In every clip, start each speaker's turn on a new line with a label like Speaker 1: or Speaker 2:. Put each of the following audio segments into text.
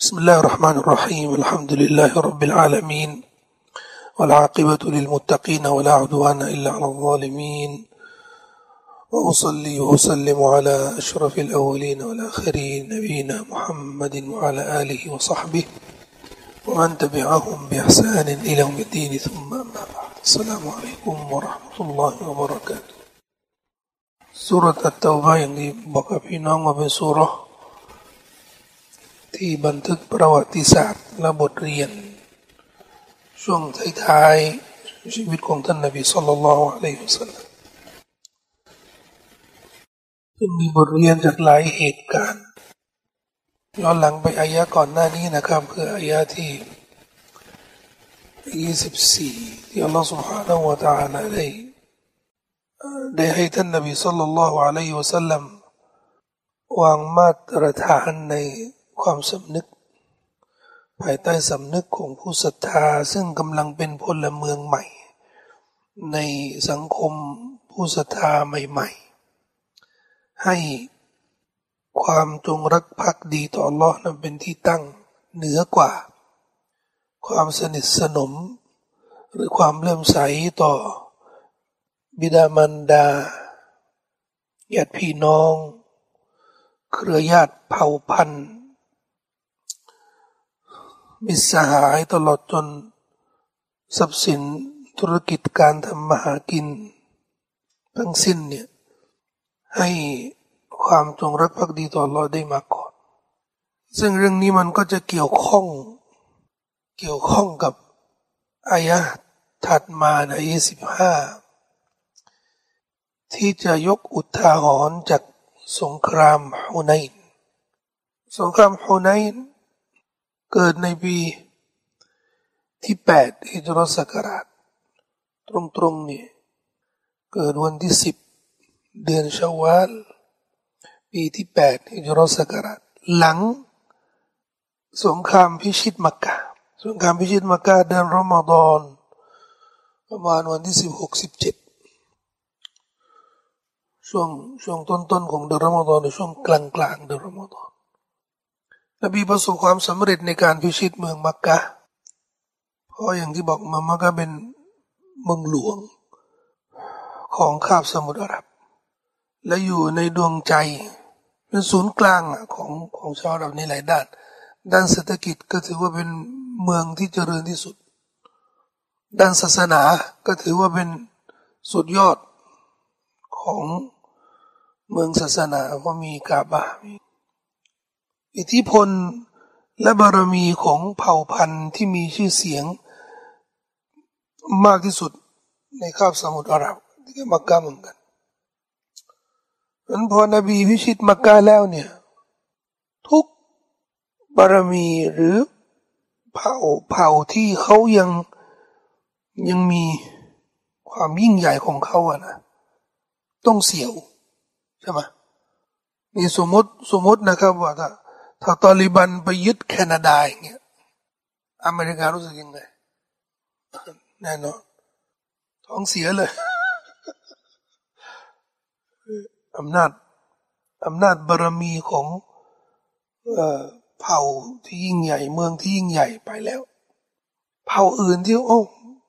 Speaker 1: بسم الله الرحمن الرحيم الحمد لله رب العالمين والعاقبة للمتقين ولا عدوان إلا على الظالمين وأصلي وأسلم على أشرف الأولين والآخرين نبينا محمد وعلى آله وصحبه ومن تبعهم بإحسان إلى يوم الدين ثم أما بعد السلام عليكم ورحمة الله وبركاته سورة التوبة يعني بقى في نوم وبسورة ที่บันทึกประวัติศาสตร์และบทเรียน ช่วงท้ายๆชีวิตของท่านนบีสุลต่านละอะลัยฮุสซาลลัมซึ่งมีบทเรียนจากหลายเหตุการณ์ย้อนหลังไปอายะก่อนหน้านี้นะครับคืออายะที่ยี่สิบสี่ที่อัลลอฮฺ سبحانه และ تعالى ได้ได้ให้ท่านนบีสุลต่านละอะลัยฮุสซาลลัมวางมาตรฐานใน ความสำนึก ภายใต้สำนึกของผู้ศรัทธาซึ่งกำลังเป็นพลเมืองใหม่ ในสังคมผู้ศรัทธาใหม่ ๆ ให้ความจงรักภักดีต่อ Allah นั้นเป็นที่ตั้งเหนือกว่า ความสนิทสนม หรือความเลื่อมใสต่อบิดามารดาญาติพี่น้อง เครือญาติเผ่าพันธุ์ มิสหายตลอดจนทรัพย์สินธุรกิจการทำมาหากิน ทั้งสิ้นเนี่ยให้ความจงรักภักดีต่อเราได้มาก่อน ซึ่งเรื่องนี้มันก็จะเกี่ยวข้อง เกี่ยวข้องกับอายะถัดมาในยี่สิบห้าที่จะยกอุทาหรณ์จากสงครามฮุนัยนสงครามฮุนัยน เกิดในปีที่แปดฮิจรัสกราชตรงๆนี่เกิดวันที่สิบเดือนชาวาลปีที่แปดฮิจรัสกราชหลังสงครามพิชิตมักกะสงครามพิชิตมักกะเดือนรอมฎอนประมาณวันที่สิบหกสิบเจ็ดช่วงช่วงต้นๆของเดือนรอมฎอนหรือช่วงกลางๆเดือนรอมฎอน นบีประสบความสำเร็จในการพิชิตเมืองมักกะ เพราะอย่างที่บอกมามักกะเป็นเมืองหลวงของคาบสมุทรอาหรับ และอยู่ในดวงใจเป็นศูนย์กลางของของชาวอาหรับในหลายด้าน ด้านเศรษฐกิจก็ถือว่าเป็นเมืองที่เจริญที่สุด ด้านศาสนาก็ถือว่าเป็นสุดยอดของเมืองศาสนาเพราะมีกาบะมี อิทธิพลและบารมีของเผ่าพันธุ์ที่มีชื่อเสียงมากที่สุดในคาบสมุทรอาหรับที่มักกะเหมือนกันนั้นพอนบีพิชิตมักกะแล้วเนี่ย ทุกบารมีหรือเผ่าเผ่าที่เขายังยังมีความยิ่งใหญ่ของเขาอะนะต้องเสียวใช่ไหมนี่สมมติสมมตินะครับว่าถ้า ถ้าตอริบันไปยึดแคนาดาอย่างเงี้ยอเมริการู้สึกยังไงแน่นอนท้องเสียเลยอำนาจอำนาจบารมีของเผ่าที่ยิ่งใหญ่ เมืองที่ยิ่งใหญ่ไปแล้ว เผ่าอื่นที่โอ้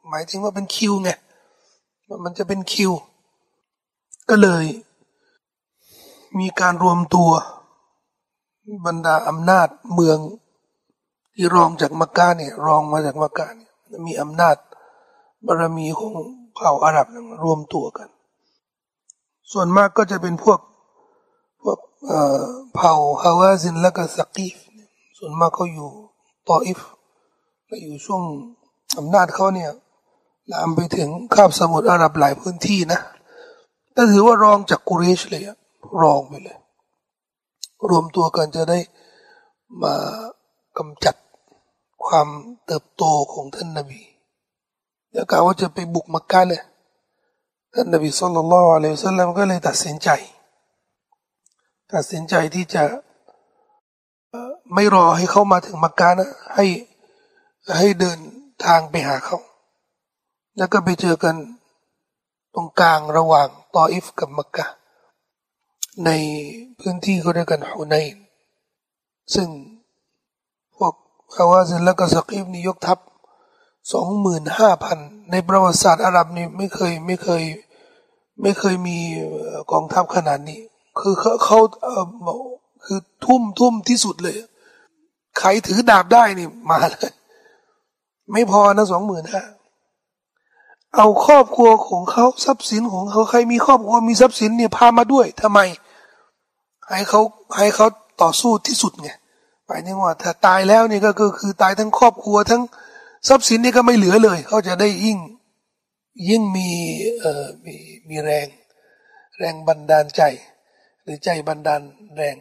Speaker 1: หมายถึงว่าเป็นคิวไงมันจะเป็นคิว ก็เลย มีการรวมตัว บรรดาอำนาจเมือง ที่รองจากมักกะเนี่ยรองมาจากมักกะเนี่ยมีอำนาจบารมีของเผ่าอาหรับรวมตัวกัน ส่วนมากก็จะเป็นพวกพวกเผ่าฮาวาซินและก็สกีฟส่วนมากเขาอยู่ตออิฟและอยู่ช่วงอำนาจเขาเนี่ยลามไปถึงคาบสมุทรอาหรับหลายพื้นที่นะแต่ถือว่ารองจากกุเรชเลยรองไปเลย รวมตัวกันจะได้มากำจัดความเติบโตของท่านนบีแล้วกล่าวว่าจะไปบุกมักกะเลยท่านนบีสุลต่านละอัลลอฮฺสัลลัมก็เลยตัดสินใจ ตัดสินใจที่จะไม่รอให้เขามาถึงมักกะนะให้ให้เดินทางไปหาเขา แล้วก็ไปเจอกันตรงกลางระหว่างตออิฟกับมักกะ ในพื้นที่เขาเรียกกันฮุนัยซึ่งพวกฮาวาซินแล้วก็สกีฟนี่ยกทัพสองหมื่นห้าพันในประวัติศาสตร์อาหรับนี่ไม่เคยไม่เคยไม่เคยมีกองทัพขนาดนี้ คือเขาเขาคือทุ่มทุ่มที่สุดเลย ใครถือดาบได้นี่มาเลย ไม่พอนะสองหมื่นห้าเอาครอบครัวของเขาทรัพย์สินของเขาใครมีครอบครัวมีทรัพย์สินเนี่ยพามาด้วยทำไม ให้เขาให้เขาต่อสู้ที่สุดไงหมายถึงว่าถ้าตายแล้วนี่ก็คือคือตายทั้งครอบครัวทั้งทรัพย์สินนี่ก็ไม่เหลือเลย เขาจะได้ยิ่งยิ่งมีเอ่อมีมีแรง แรงบันดาลใจ หรือใจบันดาลแรง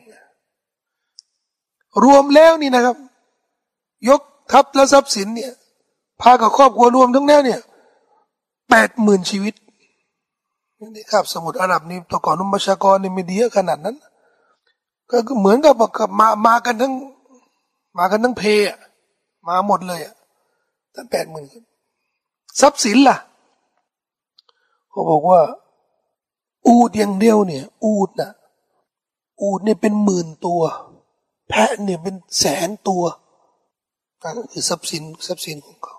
Speaker 1: รวมแล้วนี่นะครับ ยกทัพและทรัพย์สินเนี่ยพากับครอบครัวรวมทั้งแล้วเนี่ยแปดหมื่นชีวิตนี่ครับ สมุทรอาหรับนี่ตะก่อนนุมชากรนี่ไม่ดีขนาดนั้น ก็เหมือนกับกับมามากันทั้ง มากันทั้งเพะมาหมดเลยอะตั้งแปดหมื่นทรัพย์สินล่ะเขาบอกว่า อูดอย่างเดียวเนี่ย อูดนะอูดเนี่ยเป็นหมื่นตัว แพะเนี่ยเป็นแสนตัวนั่นคือทรัพย์สินทรัพย์สินของเขา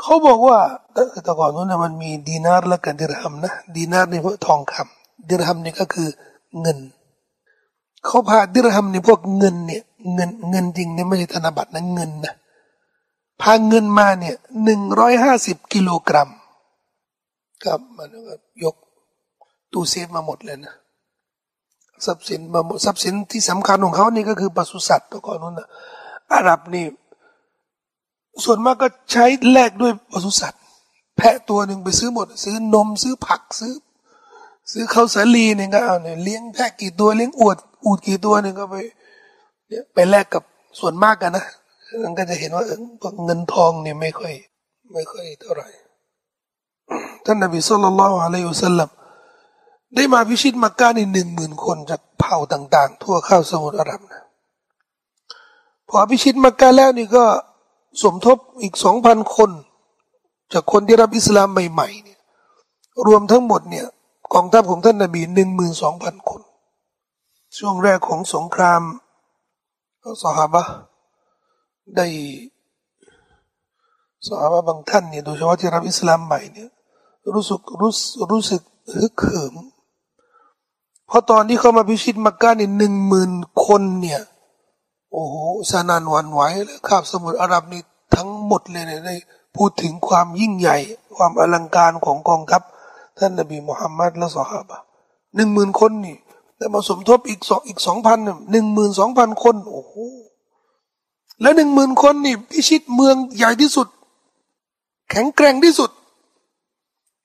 Speaker 1: เขาบอกว่าแต่ก่อนนู้นมันมีดีนาร์และกันดิรฮัมนะดีนาร์นี่พวกทองคำดิรฮัมนี่ก็คือเงิน เขาพาดิรฮัมนี่พวกเงินเนี่ยเงินเงินจริงเนี่ยไม่ใช่ธนบัตรนะเงินนะพาเงินมาเนี่ยหนึ่งร้อยห้าสิบกิโลกรัมครับมันก็ยกตู้เซฟมาหมดเลยนะทรัพย์สินมาทรัพย์สินที่สำคัญของเขานี่ก็คือปศุสัตว์ตัวก่อนนู้นนะอาหรับนี่ส่วนมากก็ใช้แลกด้วยปศุสัตว์แพะตัวหนึ่งไปซื้อหมด ซื้อนมซื้อผักซื้อ ซื้อข้าวสาลีเนี่ยก็เอาเนี่ยเลี้ยงแพะกี่ตัวเลี้ยงอวด อูดกี่ตัวเนี่ยก็ไปเนี่ยไปแลกกับส่วนมากกันนะมันก็จะเห็นว่าเงินทองเนี่ยไม่ค่อย ไม่ค่อยเท่าไหร่ท่านนบีสุลต่านละอะลัยฮุสลัมได้มาพิชิตมักกะในหนึ่งหมื่นคนจากเผ่าต่าง ๆ ทั่วข้าวสมุทรอาหรับนะพอพิชิตมักกะแล้วนี่ก็สมทบอีกสองพันคน จากคนที่รับอิสลามใหม่ๆเนี่ยรวมทั้งหมดเนี่ยกองทัพของท่านนบีหนึ่งหมื่นสองพันคน ช่วงแรกของสงครามสหบะได้สหบะบางท่านเนี่ยโดยเฉพาะที่รับอิสลามใหม่เนี่ยรู้สึกรู้รู้สึกฮึกเหิมเพราะตอนที่เขามาพิชิตมักกะนี่หนึ่งหมื่นคนเนี่ยโอ้โหสนานวันไหวเลยคาบสมุทรอาหรับนี่ทั้งหมดเลยเนี่ยได้พูดถึงความยิ่งใหญ่ ความอลังการของกองทัพท่านนบีมุฮัมมัดและสหายหนึ่งหมื่นคนนี่ แต่มาสมทบอีกสองอีกสองพันหนึ่งหมื่นสองพันคน โอ้โหแล้วหนึ่งหมื่นคนนี่พิชิตเมืองใหญ่ที่สุด แข็งแกร่งที่สุด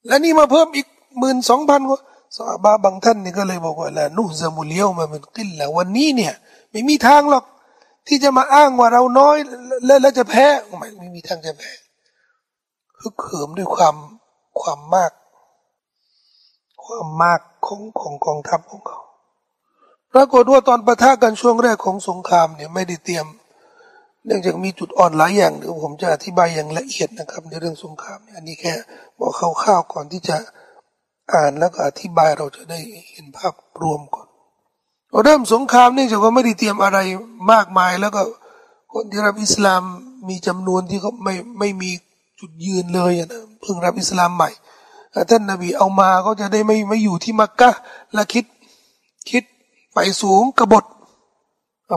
Speaker 1: และนี่มาเพิ่มอีกหมื่นสองพันคนสาบาบางท่านนี่ก็เลยบอกว่าละนุ่ซามุเลียวมาเป็นกินแล้ววันนี้เนี่ย ไม่มีทางหรอก ที่จะมาอ้างว่าเราน้อย แล้วแล้วจะแพ้ไม่ไม่มีทางจะแพ้ฮึกเหิมด้วยความความมาก ความมากของของกองทัพของเขา ปรากฏว่าตอนประทะกันช่วงแรกของสงครามเนี่ยไม่ได้เตรียม เนื่องจากมีจุดอ่อนหลายอย่างเดี๋ยวผมจะอธิบายอย่างละเอียดนะครับ ในเรื่องสงครามเนี่ยอันนี้แค่บอกคร่าวๆก่อนที่จะอ่านแล้วก็อธิบายเราจะได้เห็นภาพรวมก่อนเริ่มสงครามเนี่จะว่าไม่ได้เตรียมอะไรมากมาย แล้วก็คนที่รับอิสลามมีจำนวนที่เขาไม่ไม่มีจุดยืนเลยนะเพิ่งรับอิสลามใหม่ท่านนบีเอามาก็จะได้ไม่ไม่อยู่ที่มักกะและคิดคิด ไปสูงกบฏ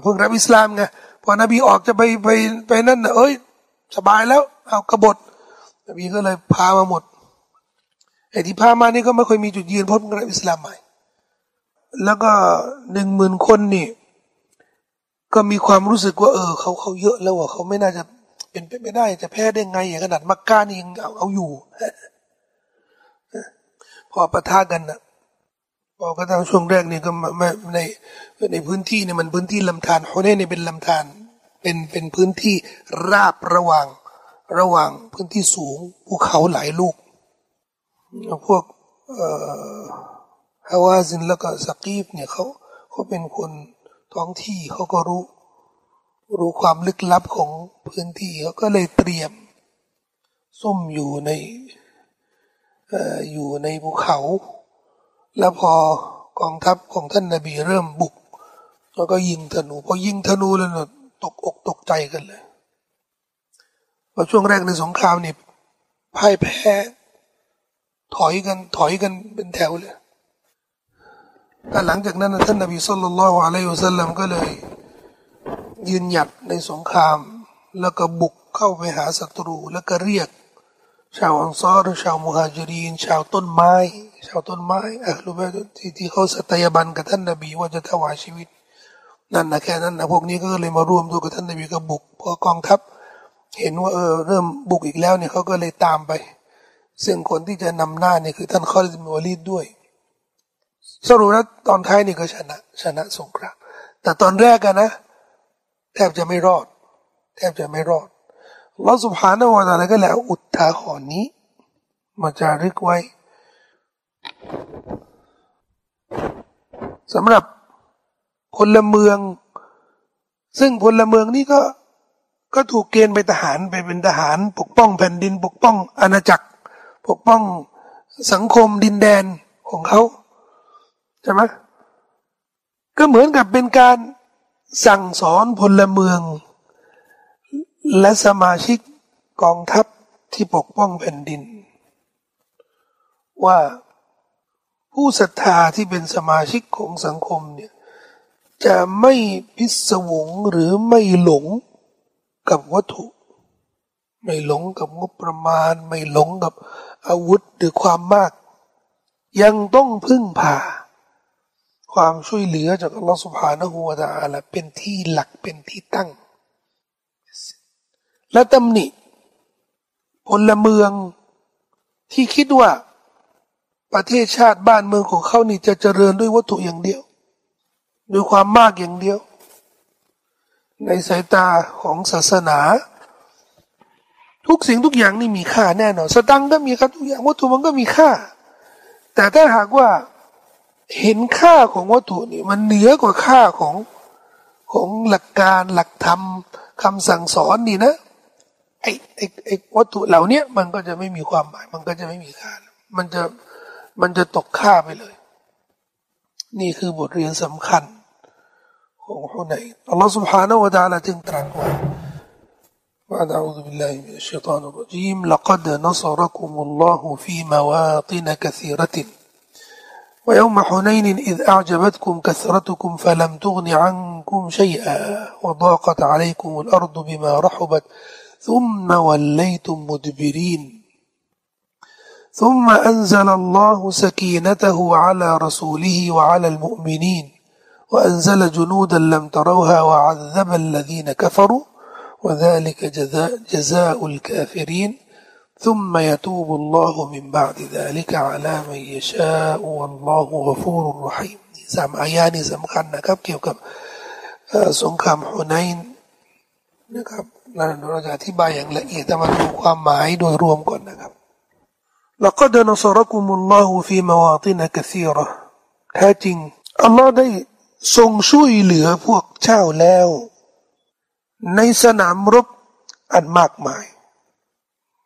Speaker 1: เพิ่งรับอิสลามไงพอนบีออกจะไปไปไปนั่นเอ้ย สบายแล้ว เอากบฏนบีก็เลยพามาหมดไอ้ที่พามานี่ก็ไม่ค่อยมีจุดยืนเพราะเพิ่งรับอิสลามใหม่แล้วก็หนึ่งหมื่นคนนี่ก็มีความรู้สึกว่า เออเขาเขาเยอะแล้วว่าเขาไม่น่าจะเป็นไปไม่ได้ จะแพ้ได้ไงอย่างขนาดมักกะนี่ยังเอาเอาอยู่พอประทะกันนะ พอกระทั่งช่วงแรกนี่ก็ไม่ในในพื้นที่เนี่ยมันพื้นที่ลำธารฮุเน่เนี่ยเป็นลำธารเป็นเป็นพื้นที่ราบระหว่างระหว่างพื้นที่สูงภูเขาหลายลูก พวกเอ่อฮาวาซินแล้วก็สกีฟเนี่ยเขาเขาเป็นคนท้องที่เขาก็รู้ รู้ความลึกลับของพื้นที่เขาก็เลยเตรียมซุ่มอยู่ในอยู่ในภูเขา แล้วพอกองทัพของท่านนาบีเริ่มบุก แล้วก็ยิงธนูพอยิงธนูแล้วตกอกตกใจกันเลยพอช่วงแรกในสงครามนี่พ่ายแพ้ ถอยกันถอยกันเป็นแถวเลยแต่หลังจากนั้นท่านนบีสุลต่านละอะลัยฮุสลลัมก็เลย ยืนหยัดในสงคราม แล้วก็บุกเข้าไปหาศัตรู แล้วก็เรียก ชาวอังซอรชาวมุฮัจิรีนชาวต้นไม้ ชาวต้นไม้อะรู้ไหมที่ที่เขาสัตยาบันกับท่านนบีว่าจะถวายชีวิต นั่นนะแค่นั้นนะพวกนี้ก็เลยมาร่วมตัวยกับท่านนบีก็บุกพอกองทัพ เห็นว่าเออเริ่มบุกอีกแล้วเนี่ยเขาก็เลยตามไป ซึ่งคนที่จะนำหน้าเนี่ยคือท่านคอลิดมิวลีดด้วย สรุปแล้วตอนท้ายนี่ก็ชนะชนะสงคราม แต่ตอนแรกกันนะแทบจะไม่รอด แทบจะไม่รอดลอสุภาณวตาลก็แล้วอุทาหอนนี้มาจารึกไว้ สำหรับพลเมือง ซึ่งพลเมืองนี่ก็ก็ถูกเกณฑ์ไปทหารไปเป็นทหาร ปกป้องแผ่นดิน ปกป้องอาณาจักร ปกป้องสังคมดินแดนของเขาใช่ไหมก็เหมือนกับเป็นการสั่งสอนพลเมือง และสมาชิกกองทัพที่ปกป้องแผ่นดิน ว่า ผู้ศรัทธาที่เป็นสมาชิกของสังคมเนี่ยจะไม่พิศวงหรือไม่หลงกับวัตถุ ไม่หลงกับงบประมาณ ไม่หลงกับอาวุธหรือความมาก ยังต้องพึ่งพา ความช่วยเหลือจากอัลลอฮฺสุบฮานะฮูวะตาอัลเป็นที่หลักเป็นที่ตั้ง และตำหนิพลเมืองที่คิดว่า ประเทศชาติบ้านเมืองของเขานี่จะเจริญด้วยวัตถุอย่างเดียวด้วยความมากอย่างเดียว ในสายตาของศาสนา ทุกสิ่งทุกอย่างนี่มีค่าแน่นอนสตังก็มีค่าทุกอย่างวัตถุมันก็มีค่า แต่ถ้าหากว่าเห็นค่าของวัตถุนี่มันเหนือกว่าค่าของของหลักการหลักธรรมคำสั่งสอนนี่นะไอ้ไอ้ไอ้วัตถุเหล่านี้มันก็จะไม่มีความหมาย มันก็จะไม่มีค่า มันจะ มันจะตกค่าไปเลย นี่คือบทเรียนสำคัญของฮุนัยอัลลอฮฺ سبحانه และ تعالى จึงตรัสว่า بعد أعوذ بالله من الشيطان الرجيم لقد نصركم الله في مواطن كثيرة ويوم حنين إذ أعجبتكم كثرتكم فلم تغن عنكم شيئا وضاقت عليكم الأرض بما رحبت ثم وليتم مدبرين ثم أنزل الله سكينته على رسوله وعلى المؤمنين وأنزل جنودا لم تروها وعذب الذين كفروا وذلك جزاء, جزاء الكافرين ثم يتوب الله من بعد ذلك على من يشاء والله غفور رحيم สามอายานี้สำคัญนะครับเกี่ยวกับสงครามฮุนัยนะครับเราจะอธิบายอย่างละเอียดแต่มาดูความหมายโดยรวมก่อนนะครับ لقد نصركم الله في مواطن كثيرة แท้จริงอัลลอฮ์ได้ทรงช่วยเหลือพวกเจ้าแล้ว ในสนามรบอันมากมาย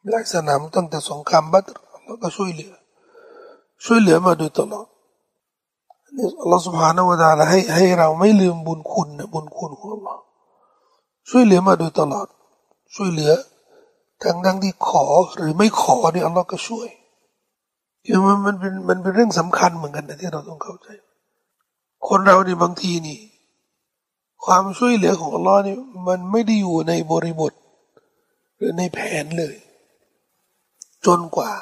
Speaker 1: หลายสนามตั้งแต่สงครามบัตรเราก็ช่วยเหลือ ช่วยเหลือมาโดยตลอดนี่อัลลอฮฺ سبحانه และ تعالى ให้ให้เราไม่ลืมบุญคุณนะบุญคุณของอัลลอฮ์ช่วยเหลือมาโดยตลอด ช่วยเหลือทั้งทั้งที่ขอหรือไม่ขอเนี่ยอัลลอฮ์ก็ช่วย คือมันมันเป็นมันเป็นเรื่องสำคัญเหมือนกันนะที่เราต้องเข้าใจ คนเรานี่บางทีนี่ ความช่วยเหลือของอัลลอฮ์นี่มันไม่ได้อยู่ในบริบท หรือในแผนเลย จนกว่า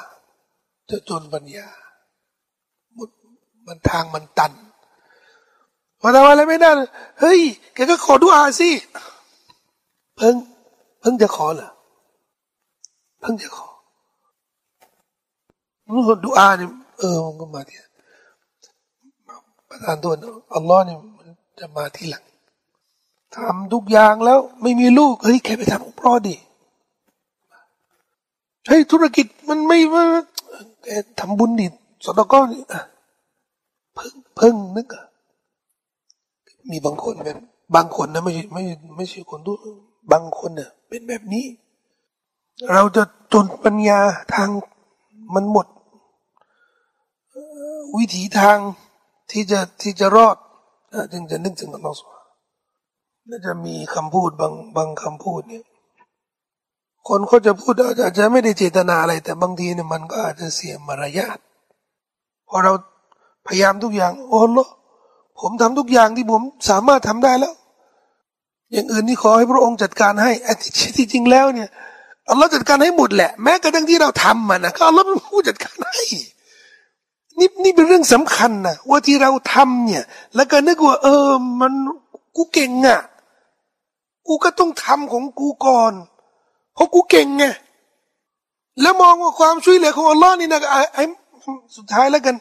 Speaker 1: จะจนปัญญามันทางมันตันพอทำอะไรไม่ได้เฮ้ยแกก็ขอดุอาสิเพิ่งเพิ่งจะขอเหรอเพิ่งจะขอ รู้ดุอาเนี่ยเออมันก็มาที่ประทานโทษอัลลอฮ์เนี่ยมันจะมาทีหลังทำทุกอย่างแล้วไม่มีลูกเฮ้ยแค่ไปทำอุปรอดิเฮ้ยธุรกิจมันไม่ว่าแกทำบุญดิสตก้อนเพิ่งเพิ่งนึกอะมีบางคนเป็นบางคนนะไม่ใช่ไม่ไม่ใช่คนทุกบางคนเนี่ยเป็นแบบนี้ เราจะจนปัญญาทางมันหมด วิถีทางที่จะที่จะรอดจึงจะนึกถึงอัลลอฮฺน่าจะมีคำพูดบางบางคำพูดเนี่ยคนเขาจะพูดอาจจะไม่ได้เจตนาอะไร แต่บางทีเนี่ยมันก็อาจจะเสียมารยาทพอเราพยายามทุกอย่าง โอ้โหผมทำทุกอย่างที่ผมสามารถทำได้แล้ว อย่างอื่นนี่ขอให้พระองค์จัดการให้ที่จริงแล้วเนี่ยอัลลอฮ์จัดการให้หมดแหละ แม้กระทั่งที่เราทำมันนะก็อัลลอฮ์เป็นผู้จัดการให้ นี่นี่เป็นเรื่องสำคัญนะว่าที่เราทำเนี่ย แล้วก็นึกว่า เออ มันกูเก่งอะ กูก็ต้องทำของกูก่อน เพราะกูเก่งไงแล้วมองว่าความช่วยเหลือของอัลลอฮ์นี่นะไอ้สุดท้ายแล้วกัน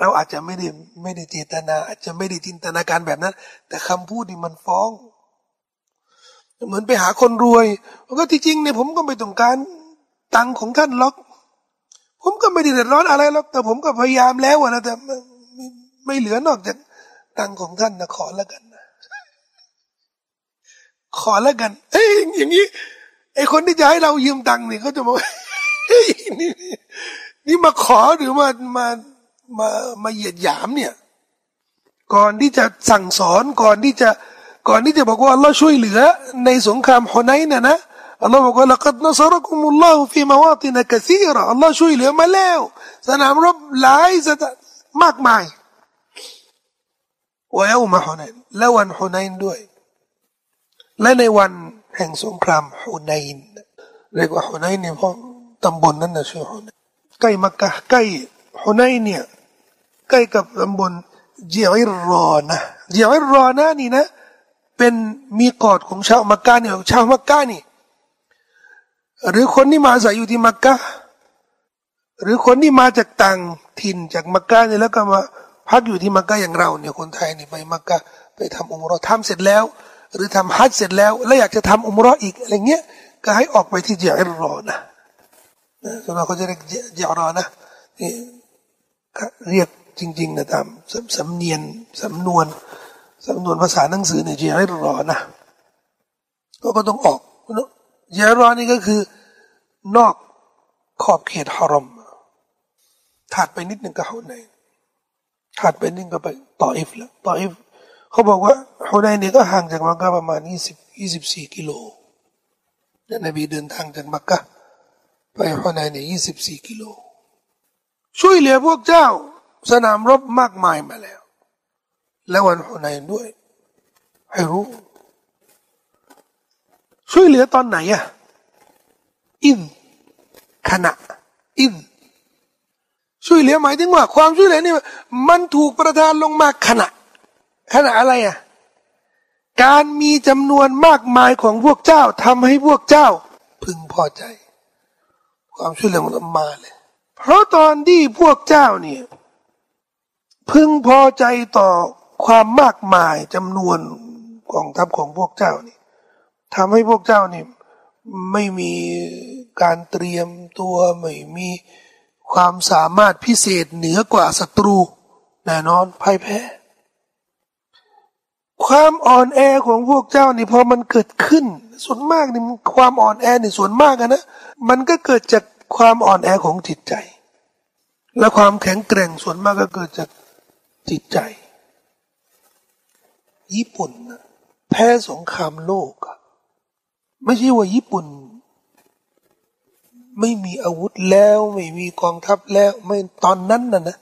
Speaker 1: เราอาจจะไม่ได้ไม่ได้เจตนา อาจจะไม่ได้จินตนาการแบบนั้น แต่คำพูดนี่มันฟ้อง เหมือนไปหาคนรวย ก็ที่จริงเนี่ยผมก็ไม่ต้องการตังของท่านหรอก ผมก็ไม่ได้เดือดร้อนอะไรหรอกแต่ผมก็พยายามแล้วนะแต่ไม่ไม่เหลือนอกจากตังของท่านนะขอแล้วกันนะขอแล้วกัน เอ้ยอย่างนี้ไอคนที่จะให้เรายืมตังค์เนี่ยเขาจะบอกนี่นี่มาขอหรือมามามามาเหยียดหยามเนี่ย ก่อนที่จะสั่งสอนก่อนที่จะ ก่อนที่จะบอกว่าอัลลอฮ์ช่วยเหลือในสงครามฮุนัยนะนะ อัลลอฮ์บอกว่าละกัดนัสรกุมุลลอฮ์ฟีมาวาตินกะซีรอัลลอฮ์ช่วยเหลือมาแล้ว สนามรบหลายสถานมากมายว่าเอามาฮุนัยและวันฮุนัยด้วย และในวันแห่งสงครามฮุนัยเรียกว่าฮุนัยเนี่ยเพราะตำบลนั้นนะชื่อฮุนัยใกล้มักกะใกล้ฮุนัยเนี่ยใกล้กับตำบลเจียริรอนะเจียริรอนะนี่นะ เป็นมีกอดของชาวมักกะเนี่ยชาวมักกะนี่ หรือคนที่มาอาศัยอยู่ที่มักกะหรือคนที่มาจากต่างถิ่นจากมักกะเนี่ยแล้วก็มาพักอยู่ที่มักกะอย่างเราเนี่ยคนไทยเนี่ยไปมักกะไปทำอุมรอทำเสร็จแล้ว หรือทำฮัจเสร็จแล้ว แล้วอยากจะทำอุมรออีกอะไรเงี้ยก็ให้ออกไปที่เจียรอนะส่วนเราเขาจะเรียกเจียรอนะนี่เรียกจริงๆนะตามสำเนียนสำนวนสำนวนภาษาหนังสือเนี่ยเจริรอนะก็ก็ต้องออก เจริรอนี่ก็คือนอกขอบเขตฮารอมถัดไปนิดหนึ่งก็ฮุนายถัดไปนิดก็ไปต่ออิฟแล้วต่ออิฟเขาบอกว่าฮุนายเนี่ก็ห่างจากมักกะประมาณยี่สิบยี่สิบสี่กิโลนบีเดินทางจากมักกะไปฮุนายเนี่ยี่สิบสี่กิโล ช่วยเหลือพวกเจ้า สนามรบมากมายมาแล้ว และวันฮุนัยด้วย ให้รู้ ช่วยเหลือตอนไหนอะอินขณะอินช่วยเหลือหมายถึงว่า ความช่วยเหลือนี่มันถูกประทานลงมาขณะ ขณะอะไรอะการมีจำนวนมากมายของพวกเจ้าทำให้พวกเจ้า พึงพอใจ ความช่วยเหลือมันมาเลย เพราะตอนที่พวกเจ้าเนี่ยพึงพอใจต่อความมากมายจำนวนกองทัพของพวกเจ้านี่ ทำให้พวกเจ้านี่ไม่มีการเตรียมตัวไม่มีความสามารถพิเศษเหนือกว่าศัตรูแน่นอนพ่ายแพ้ ความอ่อนแอของพวกเจ้านี่พอมันเกิดขึ้น ส่วนมากนี่ความอ่อนแอนี่ส่วนมากนะมันก็เกิดจากความอ่อนแอของจิตใจ และความแข็งแกร่งส่วนมากก็เกิดจากจิตใจ ญี่ปุ่นแพ้สงครามโลก ไม่ใช่ว่าญี่ปุ่น ไม่มีอาวุธแล้ว ไม่มีกองทัพแล้ว ไม่ตอนนั้นน่ะนะ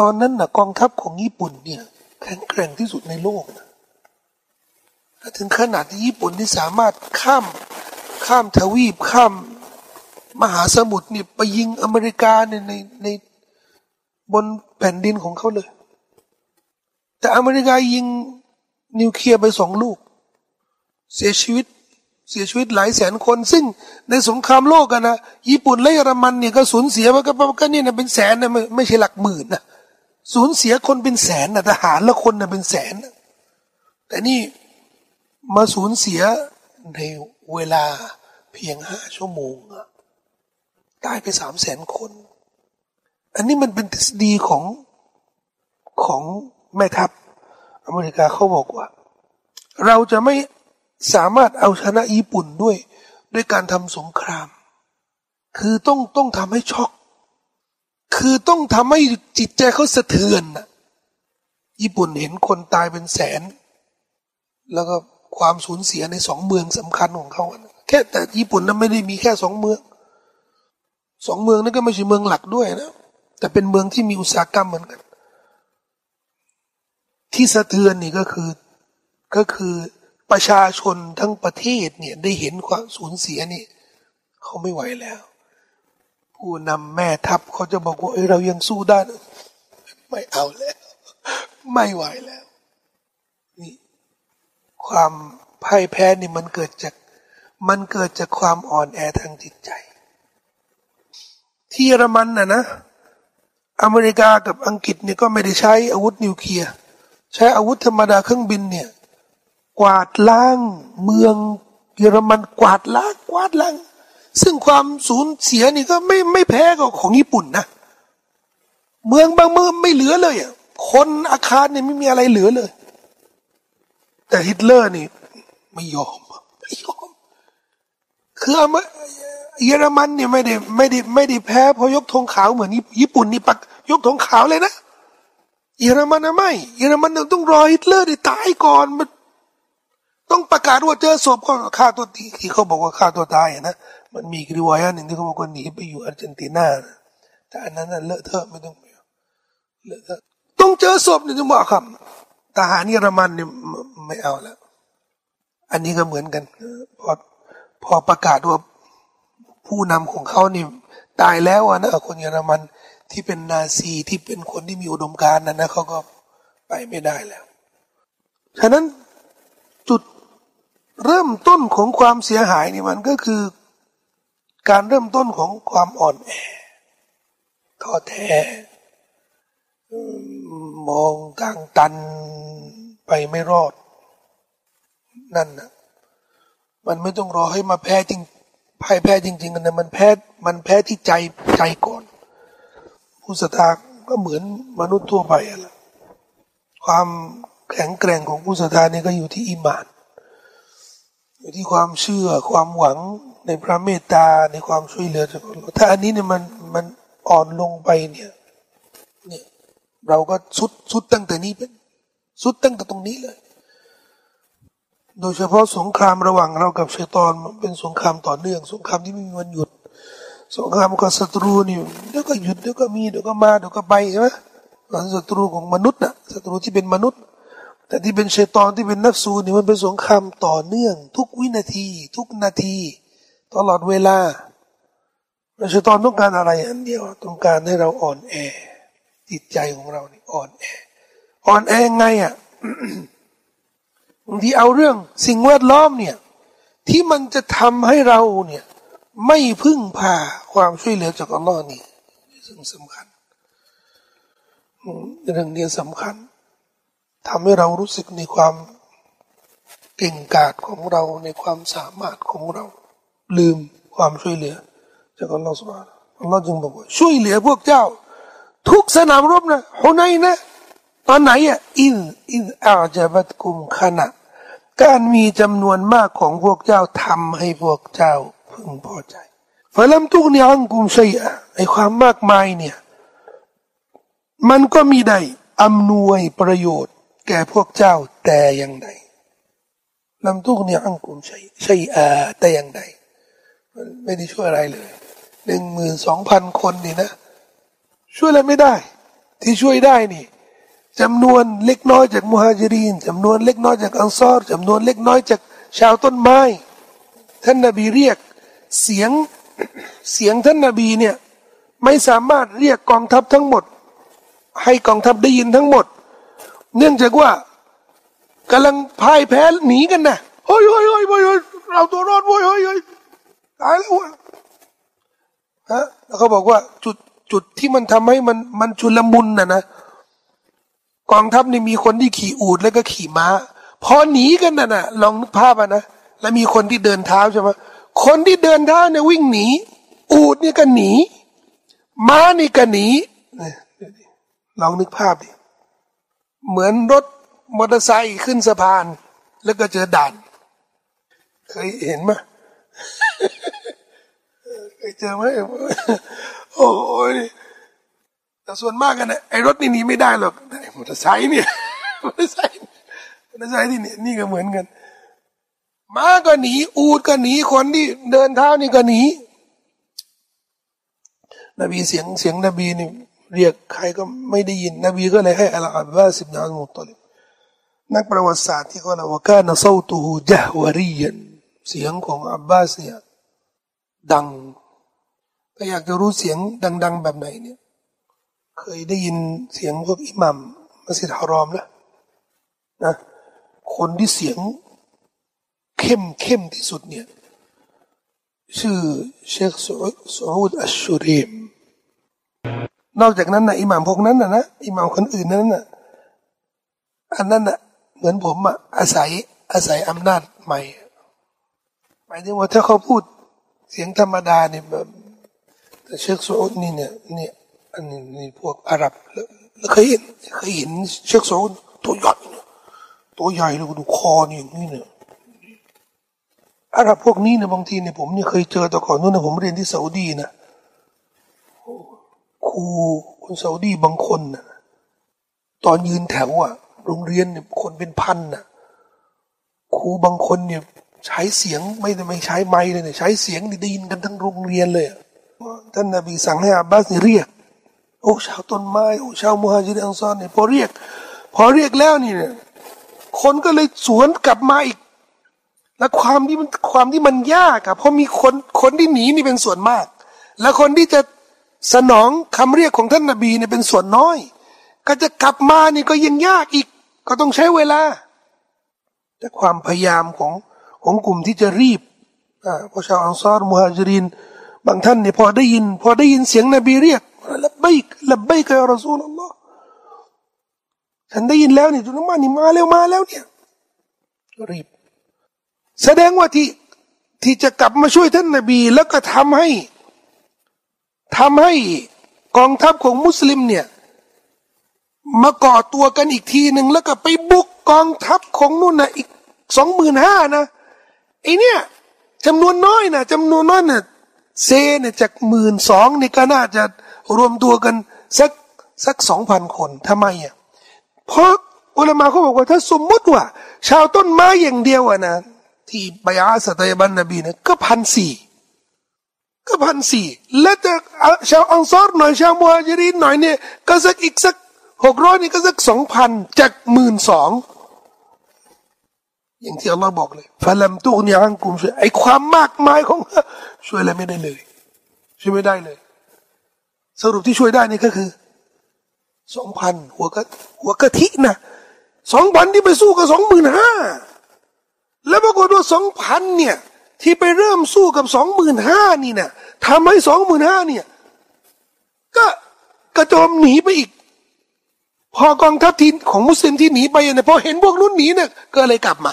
Speaker 1: ตอนนั้นน่ะ กองทัพของญี่ปุ่นเนี่ยแข็งแกร่งที่สุดในโลกนะถึงขนาดที่ญี่ปุ่นที่สามารถข้ามข้ามทวีปข้าม มหาสมุทรเนี่ยไปยิงอเมริกาในในในบนแผ่นดินของเขาเลย แต่อเมริกายิงนิวเคลียร์ไปสองลูก เสียชีวิต เสียชีวิตหลายแสนคน ซึ่งในสงครามโลกกันนะญี่ปุ่นและเยอรมันเนี่ยก็สูญเสียไปก็ก็นี่นะเป็นแสนนะไม่ไม่ใช่หลักหมื่นนะสูญเสียคนเป็นแสนนะทหารละคนนะเป็นแสนนะแต่นี่มาสูญเสียในเวลาเพียงห้าชั่วโมงตายไปสามแสนคน อันนี้มันเป็นทฤษฎีของของแม่ทัพอเมริกาเขาบอกว่า เราจะไม่ สามารถเอาชนะญี่ปุ่นด้วย ด้วยการทำสงคราม คือต้องต้องทำให้ช็อก คือต้องทำให้จิตใจเขาสะเทือนนะญี่ปุ่นเห็นคนตายเป็นแสน แล้วก็ความสูญเสียในสองเมืองสำคัญของเขาแค่แต่ญี่ปุ่นนั้นไม่ได้มีแค่สองเมืองสองเมืองนั้นก็ไม่ใช่เมืองหลักด้วยนะแต่เป็นเมืองที่มีอุตสาหกรรมเหมือนกัน ที่สะเทือนนี่ก็คือก็คือ ประชาชนทั้งประเทศเนี่ยได้เห็นความสูญเสียนี่เขาไม่ไหวแล้ว ผู้นำแม่ทัพเขาจะบอกว่าเอ้ยเรายังสู้ได้ ไม่เอาแล้ว ไม่ไหวแล้วนี่ความพ่ายแพ้นี่มันเกิดจาก มันเกิดจากความอ่อนแอทางจิตใจ ที่เยอรมันน่ะนะ อเมริกากับอังกฤษเนี่ยก็ไม่ได้ใช้อาวุธนิวเคลียร์ใช้อาวุธธรรมดาเครื่องบินเนี่ย กวาดล้าง เมืองเยอรมันกวาดล้างกวาดล้าง ซึ่งความสูญเสียนี่ก็ไม่ไม่แพ้กับของญี่ปุ่นนะเมืองบางเมืองไม่เหลือเลยอะคนอาคารเนี่ยไม่มีอะไรเหลือเลย แต่ฮิตเลอร์นี่ไม่ยอมไม่ยอมคือเยอรมันเนี่ยไม่ได้ไม่ได้ไม่ได้แพ้เพราะยกธงขาวเหมือนญี่ปุ่นนี่ปักยกธงขาวเลยนะเยอรมันนะไม่เยอรมันต้องรอฮิตเลอร์ได้ตายก่อนมัน ต้องประกาศว่าเจอศพก็ฆ่าตัวตีที่เขาบอกว่าฆ่าตัวตายนะมันมีกริวายหนึ่งที่เขาบอกว่าหนีไปอยู่อาร์เจนตินาแต่อันนั้นเลอะเทอะไม่ต้องเลอะเทอะต้องเจอศพนี่ถึงบอกครับทหารเยอรมันนี่ไม่เอาแล้ว อันนี้ก็เหมือนกันพอพอประกาศว่าผู้นำของเขานี่ตายแล้วนะคนเยอรมันที่เป็นนาซีที่เป็นคนที่มีอุดมการณ์นั้นนะเขาก็ไปไม่ได้แล้ว ฉะนั้นจุด เริ่มต้นของความเสียหายนี่มันก็คือ การเริ่มต้นของความอ่อนแอท้อแท้มองทางตันไปไม่รอด นั่นนะมันไม่ต้องรอให้มาแพ้จริงพ่ายแพ้จริงๆกันนะมันแพ้มันแพ้ที่ใจใจก่อน ผู้ศรัทธาก็เหมือนมนุษย์ทั่วไปอะละความแข็งแกร่งของผู้ศรัทธานี่ก็อยู่ที่อิมาน อยู่ที่ความเชื่อความหวังในพระเมตตาในความช่วยเหลือจากอัลลอฮ์ถ้าอันนี้เนี่ยมันมันอ่อนลงไปเนี่ยเนี่ยเราก็สุดสุดตั้งแต่นี้เป็นสุดตั้งแต่ตรงนี้เลย โดยเฉพาะสงครามระหว่างเรากับชัยตอนมันเป็นสงครามต่อเนื่อง สงครามที่ไม่มีวันหยุด สงครามกับศัตรูนี่เดี๋ยวก็หยุดเดี๋ยวก็มีเดี๋ยวก็มาเดี๋ยวก็ไปใช่ไหมศัตรูของมนุษย์นะศัตรูที่เป็นมนุษย์ แต่ที่เป็นชัยตอนที่เป็นนักสูนี่มันเป็นสงครามต่อเนื่อง ทุกวินาที ทุกนาที ตลอดเวลาชัยตอนต้องการอะไรอันเดียวต้องการให้เราอ่อนแอจิตใจของเรานี่อ่อนแออ่อนแอไงอะบางทีเอาเรื่องสิ่งแวดล้อมเนี่ย ที่มันจะทำให้เราเนี่ย ไม่พึ่งพาความช่วยเหลือจากอัลลอฮ์นี่ซึ่งสำคัญเรื่องนี้สำคัญ ทำให้เรารู้สึกในความเก่งกาจของเราในความสามารถของเรา ลืมความช่วยเหลือจากอัลลอฮฺสุบฮานะอัลลอฮ์จึงบอกว่าช่วยเหลือพวกเจ้า ทุกสนามรบนะฮุนัยนะตอนไหนอะอินอินอาจาบัตกุมขณะการมีจำนวนมากของพวกเจ้าทำให้พวกเจ้าพึงพอใจฟะลัมตุกเนีอังกุมชัยอะไอความมากมายเนี่ย มันก็มีได้อำนวยประโยชน์ แก่พวกเจ้าแต่อย่างใดลำทุกเนี่ยอังกุมใช่ใช่อาแต่อย่างใดมันไม่ได้ช่วยอะไรเลยหนึ่งหมื่นสองพันคนนี่นะ ช่วยอะไรไม่ได้ ที่ช่วยได้นี่จำนวนเล็กน้อยจากมุฮัจิรินจำนวนเล็กน้อยจากอังซอรจำนวนเล็กน้อยจากชาวต้นไม้ ท่านนบีเรียกเสียงเสียงท่านนบีเนี่ยไม่สามารถเรียกกองทัพทั้งหมด ให้กองทัพได้ยินทั้งหมด เนื่องจากว่ากำลังพ่ายแพ้หนีกันนะเฮ้ยเฮ้ยเฮ้ยเฮ้ยเราตัวรอดเฮ้ยเฮ้ยเฮ้ยตายแล้วฮะแล้วเขาบอกว่าจุดจุดที่มันทำให้มันมันชุลมุนน่ะนะกองทัพนี่มีคนที่ขี่อูดแล้วก็ขี่ม้า พอหนีกันน่ะนะลองนึกภาพอะนะแล้วมีคนที่เดินเท้าใช่ไหมคนที่เดินเท้าเนี่ยวิ่งหนี อูดนี่ก็หนี ม้านี่ก็หนีลองนึกภาพดิ เหมือนรถมอเตอร์ไซค์ขึ้นสะพาน แล้วก็เจอด่าน เคยเห็นไหมเคยเจอไหมโอ้ยแต่ส่วนมากกันนะไอ้รถนี่หนีไม่ได้หรอกไอ้มอเตอร์ไซค์เนี่ยมอเตอร์ไซค์ไม่ใช่ที่นี่นี่ก็เหมือนกันม้าก็หนี อูดก็หนีคนที่เดินเท้านี่ก็หนีนบีเสียงเสียงนบีนี่ เรียกใครก็ไม่ได้ยิน นบีก็เลยให้อัลอาบบาสิบนามุตลิบนักประวัติศาสตร์ที่เขาเล่าว่าการนซาตูฮูจฮวรียนเสียงของอับบาสเนี่ยดังถ้าอยากจะรู้เสียงดัง ๆ แบบไหนเนี่ย เคยได้ยินเสียงพวกอิหมัมมัสยิดฮารอมแล้วนะคนที่เสียงเข้มเข้มที่สุดเนี่ย ชื่อเชคสูดอัชชูรีม นอกจากนั้นนะอิหม่ามพวกนั้นนะนะอิหม่ามคนอื่นนั้นนะอันนั้นนะเหมือนผมอะอาศัยอาศัยอำนาจใหม่ หมายถึงว่าถ้าเขาพูดเสียงธรรมดาเนี่ยแบบแต่เชคสูดนี่เนี่ยนี่อันนี้นี่พวกอาหรับแล้วเคยเห็นเคยเห็นเชคสูดตัวใหญ่ตัวใหญ่เลยดูคอนี่อย่างนี้เนี่ยอาหรับพวกนี้เนี่ยบางทีเนี่ยผมเนี่ยเคยเจอแต่ก่อนนู้นนะผมเรียนที่ซาอุดีนะ ครูคนซาอุดีบางคนนะตอนยืนแถวอะ โรงเรียนเนี่ยคนเป็นพันน่ะครูบางคนเนี่ยใช้เสียงไม่ได้ไม่ใช้ไม้เลยเนี่ยใช้เสียงได้ยินกันทั้งโรงเรียนเลยท่านนบีสั่งให้อาบบาสเรียก โอ้ชาวต้นไม้โอ้ชาวมุฮัจิดอังซอนเนี่ยพอเรียก พอเรียกแล้วนี่เนี่ยคนก็เลยสวนกลับมาอีก และความที่มันความที่มันยากอะเพราะมีคนคนที่หนีนี่เป็นส่วนมาก และคนที่จะ สนองคำเรียกของท่านนาบีเนี่ยเป็นส่วนน้อย ก็จะกลับมานี่ก็ยังยากอีก ก็ต้องใช้เวลา แต่ความพยายามของของกลุ่มที่จะรีบอ่าพอชาวอังซอรมุฮัจรินบางท่านเนี่ยพอได้ยิน พอได้ยินเสียงนบีเรียกละบายละบายกับอัลลอฮ์ฉันได้ยินแล้วนี่จุนมานี่มาแล้วมาแล้วเนี่ยรีบ แสดงว่าที่ที่จะกลับมาช่วยท่านนบี แล้วก็ทำให้ ทำให้กองทัพของมุสลิมเนี่ยมาก่อตัวกันอีกทีหนึ่งแล้วก็ไปบุกกองทัพของนู่นนะอีกสองหมื่นห้านะไอเนี่ยจำนวนน้อยนะจำนวนน้อยนะเซเนี่ยจากหมื่นสองนี่ก็น่าจะรวมตัวกันสักสักสองพันคนทำไมอะเพราะอุลามาเขาบอกว่าถ้าสมมติว่า ชาวต้นไม้อย่างเดียวอะนะที่บยาสตยบันนบีเนี่ยก็พันสี่ ก็พันสี่แล้วแต่ชาวอังซอรหน่อยชาวมุฮัจิรินหน่อยเนี่ยก็สักอีกสักหกร้อยนี่ก็สักสองพันจากหมื่นสองอย่างที่อัลลอฮ์บอกเลยฟาลัมตุกนี่อังกุมช่วยไอความมากมายของช่วยอะไรไม่ได้เลย ช่วยไม่ได้เลย สรุปที่ช่วยได้นี่ก็คือสองพันหัวกะหัวกะทินะสองพันที่ไปสู้กับสองหมื่นห้าแล้วปรากฏว่าสองพันเนี่ย ที่ไปเริ่มสู้กับสองหมื่นห้านี่เนี่ยทำให้สองหมื่นห้าเนี่ย ก็กระโจมหนีไปอีก พอกองทัพทีของมุสลิมที่หนีไปเนี่ยพอเห็นพวกนู้นหนีเนี่ยก็เลยกลับมา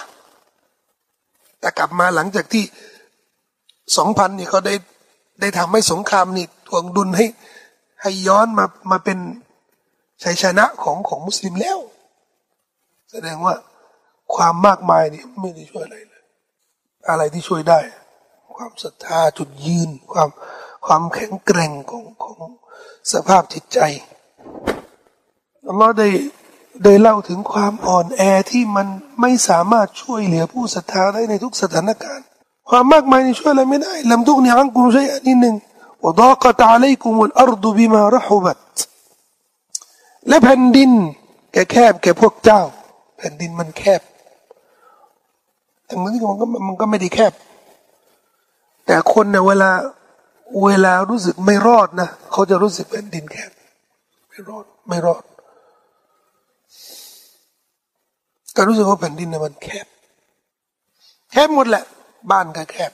Speaker 1: แต่กลับมาหลังจากที่สองพันนี่เขาได้ได้ทำให้สงครามนี่ทวงดุลให้ ให้ย้อนมามาเป็นชัยชนะของของมุสลิมแล้ว แสดงว่าความมากมายนี่ไม่ได้ช่วยอะไร อะไรที่ช่วยได้ ความศรัทธาจุดยืน ความความแข็งแกร่งของของสภาพจิตใจอัลลอฮ์ได้ได้เล่าถึงความอ่อนแอที่มันไม่สามารถช่วยเหลือผู้ศรัทธาได้ในทุกสถานการณ์ ความมากมายนี่ช่วยอะไรไม่ได้ลำทุกนี้อังกุมใช่นิดหนึ่งวดากตาเลกุมุลอัรดุบิมารหุบัตและแผ่นดินแกแคบแก่พวกเจ้า แผ่นดินมันแคบ ทั้งนั้นที่มันก็มันก็ไม่ได้แคบ แต่คนเนี่ยเวลาเวลารู้สึกไม่รอดนะเขาจะรู้สึกแผ่นดินแคบ ไม่รอด ไม่รอดก็รู้สึกว่าแผ่นดินเนี่ยมันแคบ แคบหมดแหละ บ้านก็แคบ